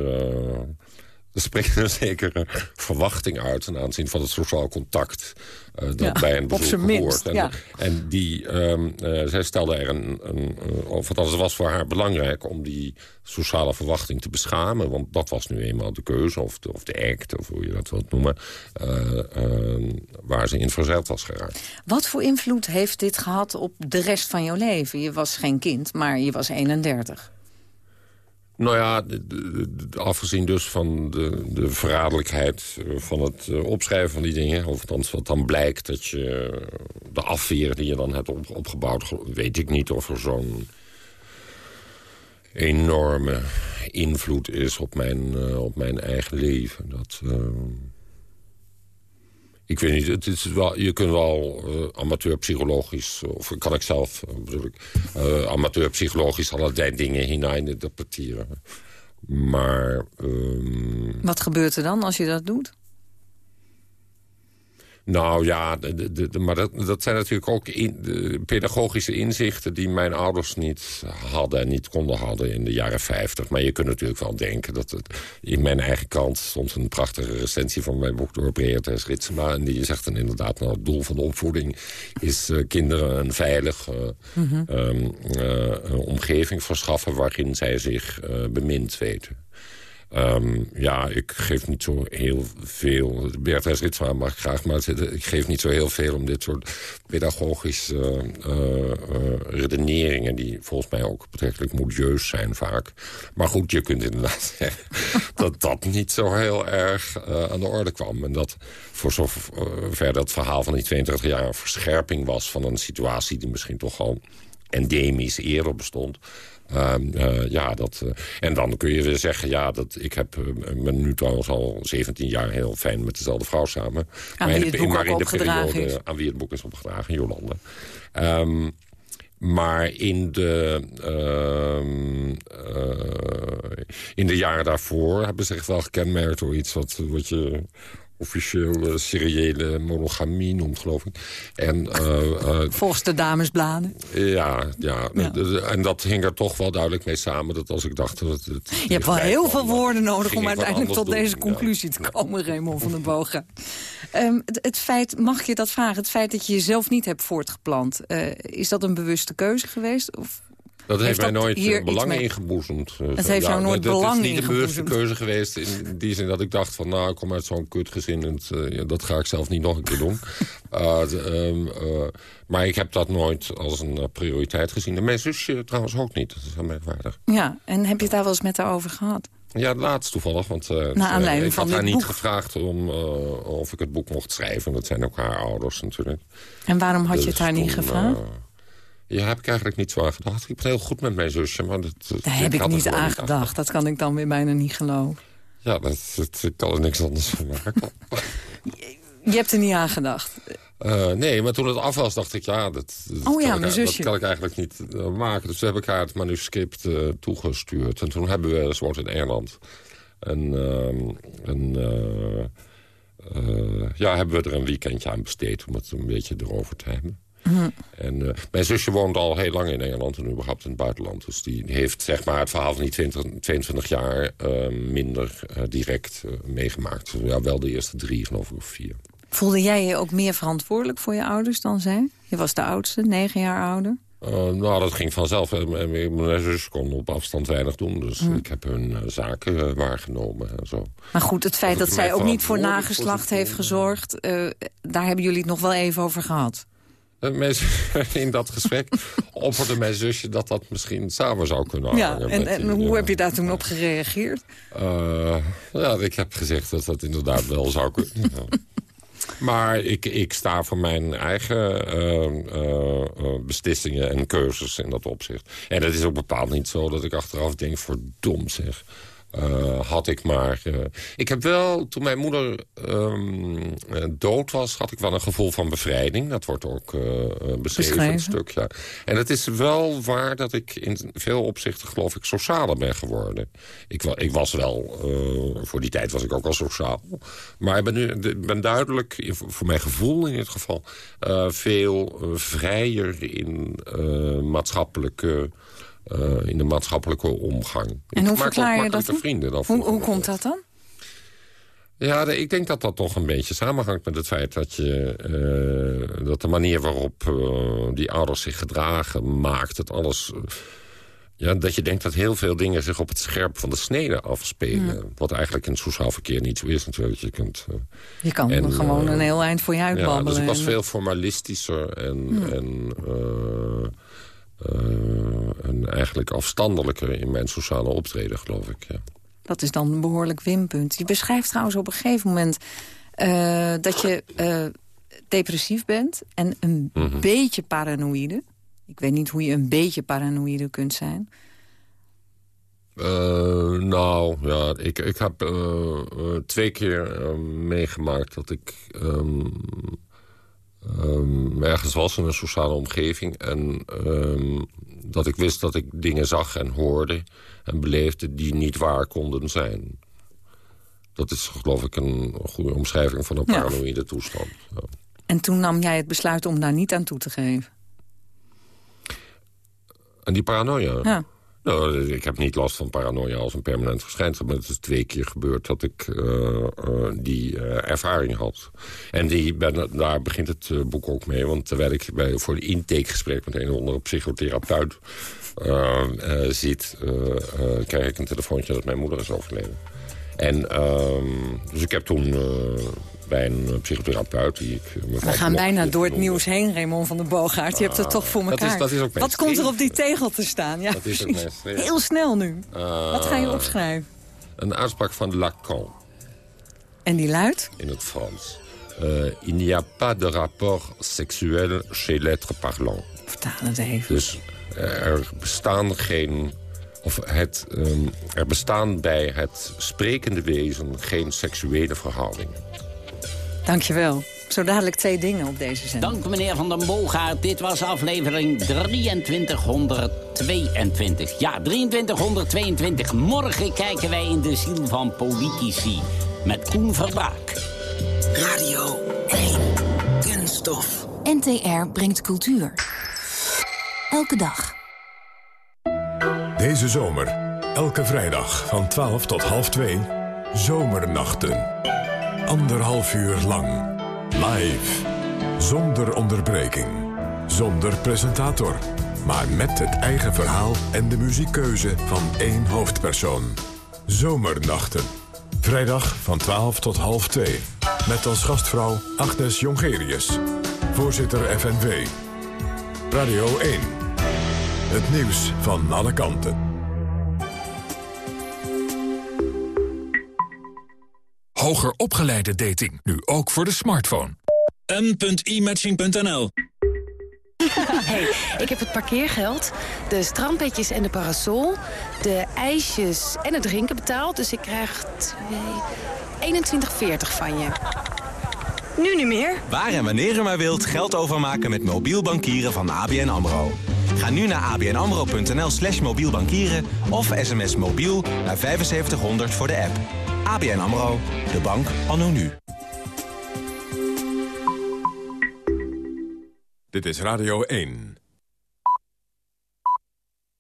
Speaker 6: Er spreekt een zekere verwachting uit... ten aanzien van het sociaal contact uh, dat bij een bezoek hoort. En, en die, um, uh, zij stelde er een... een of althans, het was voor haar belangrijk om die sociale verwachting te beschamen. Want dat was nu eenmaal de keuze, of de, of de act, of hoe je dat wilt noemen... Uh, waar ze in verzet was geraakt.
Speaker 5: Wat voor invloed heeft dit gehad op de rest van jouw leven? Je was geen kind, maar je was 31.
Speaker 6: Nou ja, afgezien dus van de, de verraderlijkheid van het eh, opschrijven van die dingen... of althans wat dan blijkt dat je de afweer die je dan hebt opgebouwd... weet ik niet of er zo'n enorme invloed is op mijn, op mijn eigen leven. Dat... ik weet niet, het is wel, je kunt wel uh, amateurpsychologisch... of kan ik zelf, uh, bedoel ik... Uh, amateurpsychologisch allerlei dingen hinein interpreteren. Maar... Um...
Speaker 5: Wat gebeurt er dan als je dat doet?
Speaker 6: Nou ja, de, de, maar dat, dat zijn natuurlijk ook in, pedagogische inzichten... die mijn ouders niet hadden en niet konden hadden in de jaren 50. Maar je kunt natuurlijk wel denken dat het... In mijn eigen kant stond een prachtige recensie van mijn boek door Breertes Ritsema. En die zegt dan inderdaad, nou, het doel van de opvoeding... is uh, kinderen een veilige uh, um, uh, omgeving verschaffen... waarin zij zich bemind weten. Um, ja, ik geef niet zo heel veel... Beatrice Ritsma mag ik graag, maar ik geef niet zo heel veel... om dit soort pedagogische uh, uh, redeneringen... die volgens mij ook betrekkelijk modieus zijn vaak. Maar goed, je kunt inderdaad zeggen... dat dat niet zo heel erg uh, aan de orde kwam. En dat voor zover dat verhaal van die 22 jaar... een verscherping was van een situatie... die misschien toch al endemisch eerder bestond... Ehm, eh, ja, dat, uh, en dan kun je weer zeggen, ja, dat, ik heb uh, me nu trouwens al 17 jaar heel fijn met dezelfde vrouw samen.
Speaker 5: Aan maar wie het boek
Speaker 6: maar
Speaker 5: in de periode is.
Speaker 6: aan wie het boek is opgedragen, Jolande. Um, maar in de, uh, in de jaren daarvoor hebben ze zich wel gekenmerkt door iets wat, wat je officieel seriële monogamie noemt, geloof ik. En,
Speaker 5: uh, Volgens de damesbladen.
Speaker 6: Ja, ja, en dat hing er toch wel duidelijk mee samen. Dat als ik dacht... Dat het
Speaker 5: Je hebt wel heel veel woorden nodig om uiteindelijk tot deze conclusie te komen, Raymond van den Bogen. Um, het, het, feit, mag je dat vragen, het feit dat je jezelf niet hebt voortgeplant... Uh, is dat een bewuste keuze geweest? Of
Speaker 6: dat heeft, mij nooit eh, belang ingeboezemd.
Speaker 5: Eh, het heeft jou nooit belang
Speaker 6: Het is niet de bewuste keuze geweest in die zin dat ik dacht van... nou, ik kom uit zo'n kutgezin en uh, dat ga ik zelf niet nog een keer doen. uh, maar ik heb dat nooit als een prioriteit gezien. En mijn zusje trouwens ook niet. Dat is heel merkwaardig.
Speaker 5: Ja, en heb je het daar wel eens met haar over gehad?
Speaker 6: Ja, laatst toevallig. Want uh, ik had haar niet gevraagd om, uh, of ik het boek mocht schrijven. Dat zijn ook haar ouders natuurlijk.
Speaker 5: En waarom had je het dus haar niet gevraagd?
Speaker 6: Ja, heb ik eigenlijk niet zo aan gedacht. Ik ben heel goed met mijn zusje, maar... Dat,
Speaker 5: Daar heb ik niet aan gedacht. Dat kan ik dan weer bijna niet geloven.
Speaker 6: Ja, dat, ik kan er niks anders van maken.
Speaker 5: Je hebt er niet aan gedacht?
Speaker 6: Uh, nee, maar toen het af was, dacht ik, ja, dat, dat,
Speaker 5: oh, ja,
Speaker 6: kan,
Speaker 5: ik,
Speaker 6: dat kan ik eigenlijk niet uh, maken. Dus toen heb ik haar het manuscript uh, toegestuurd. En toen hebben we, ze woont in Engeland, en, en ja, hebben we er een weekendje aan besteed... om het een beetje erover te hebben. En, mijn zusje woont al heel lang in Engeland en überhaupt in het buitenland. Dus die heeft zeg maar, het verhaal van die 20, 22 jaar minder direct meegemaakt. Ja, wel de eerste drie, geloof ik, of vier.
Speaker 5: Voelde jij je ook meer verantwoordelijk voor je ouders dan zij? Je was de oudste, negen jaar ouder.
Speaker 6: Uh, nou, dat ging vanzelf. Mijn zus kon op afstand weinig doen. Dus hm. ik heb hun uh, zaken uh, waargenomen en zo.
Speaker 5: Maar goed, het feit dat, dat zij ook niet voor nageslacht heeft gezorgd... daar hebben jullie het nog wel even over gehad.
Speaker 6: In dat gesprek opperde mijn zusje dat dat misschien samen zou kunnen
Speaker 5: ja, En, en hoe heb je daar toen op gereageerd?
Speaker 6: ja, ik heb gezegd dat dat inderdaad wel zou kunnen. Maar ik, ik sta voor mijn eigen uh, beslissingen en keuzes in dat opzicht. En het is ook bepaald niet zo dat ik achteraf denk... dom zeg, uh, had ik maar... Uh, ik heb wel, toen mijn moeder um, dood was... had ik wel een gevoel van bevrijding. Dat wordt ook beschreven, een stuk. Ja. En het is wel waar dat ik in veel opzichten... geloof ik, socialer ben geworden. Ik, ik was wel... voor die tijd was ik ook al sociaal. Maar ik ben, nu, ben duidelijk, voor mijn gevoel in dit geval... veel vrijer in maatschappelijke uh, in de maatschappelijke omgang.
Speaker 5: En hoe verklaar je dat? Vrienden dan hoe, hoe komt dat dan?
Speaker 6: Ja, ik denk dat dat toch een beetje samenhangt met het feit dat, je, uh, dat de manier waarop uh, die ouders zich gedragen maakt het alles... ja, dat je denkt dat heel veel dingen zich op het scherp van de snede afspelen. Wat eigenlijk in het sociaal verkeer niet zo is natuurlijk. Je, kunt,
Speaker 5: je kan en, gewoon een heel eind voor je uitbabbelen. Ja, dus
Speaker 6: ik was veel formalistischer en... en uh, en eigenlijk afstandelijker in mijn sociale optreden, geloof ik. Ja.
Speaker 5: Dat is dan een behoorlijk winpunt. Je beschrijft trouwens op een gegeven moment uh, dat je uh, depressief bent en een mm beetje paranoïde. Ik weet niet hoe je een beetje paranoïde kunt zijn.
Speaker 6: nou, ja, ik, ik heb twee keer meegemaakt dat ik... Um, um, ergens was in een sociale omgeving. En um, dat ik wist dat ik dingen zag en hoorde en beleefde die niet waar konden zijn. Dat is geloof ik een goede omschrijving van een paranoïde toestand. Ja.
Speaker 5: En toen nam jij het besluit om daar niet aan toe te geven?
Speaker 6: En die paranoia? Ja. Nou, ik heb niet last van paranoia als een permanent verschijnsel. Maar het is twee keer gebeurd dat ik uh, uh, die uh, ervaring had. En die ben, daar begint het boek ook mee. Want terwijl ik bij, voor de intakegesprek met een of andere psychotherapeut zit... krijg ik een telefoontje dat mijn moeder is overleden. En ehm, dus ik heb toen bij een eh, psychotherapeut. Die ik,
Speaker 5: eh, We gaan bijna door het nieuws heen, Raymond van der Boogaard. Je hebt het toch voor elkaar. Dat is, dat is ook Wat komt er op die tegel te staan? Ja, dat is ook Heel snel nu. Wat ga je opschrijven?
Speaker 6: Een uitspraak van Lacan.
Speaker 5: En die luidt?
Speaker 6: In het Frans. Uh, il n'y a pas de rapport seksuel chez l'être parlant.
Speaker 5: Vertaal het even.
Speaker 6: Dus er bestaan geen... Of het, um, er bestaan bij het sprekende wezen geen seksuele verhoudingen.
Speaker 5: Dankjewel. Zo dadelijk twee dingen op deze zender.
Speaker 4: Dank meneer Van den Boogaard. Dit was aflevering 2322. Ja, 2322. Morgen kijken wij in de ziel van politici. Met Koen Verbraak.
Speaker 7: Radio 1. Kunststof. NTR brengt cultuur. Elke dag.
Speaker 3: Deze zomer. Elke vrijdag van 12 tot half 2. Zomernachten. Anderhalf uur lang. Live. Zonder onderbreking. Zonder presentator. Maar met het eigen verhaal en de muziekkeuze van één hoofdpersoon. Zomernachten. Vrijdag van 12 tot half 2. Met als gastvrouw Agnes Jongerius. Voorzitter FNV. Radio 1. Het nieuws van alle kanten.
Speaker 9: Hoger opgeleide dating. Nu ook voor de smartphone.
Speaker 10: m.imatching.nl
Speaker 11: Hey, ik heb het parkeergeld, de strandpetjes en de parasol, de ijsjes en het drinken betaald. Dus ik krijg 21,40 van je. Nu niet meer.
Speaker 12: Waar en wanneer u maar wilt geld overmaken met mobiel bankieren van ABN AMRO. Ga nu naar abnamro.nl slash mobiel bankieren of sms mobiel naar 7500 voor de app. ABN AMRO, de bank anno nu.
Speaker 3: Dit is Radio 1.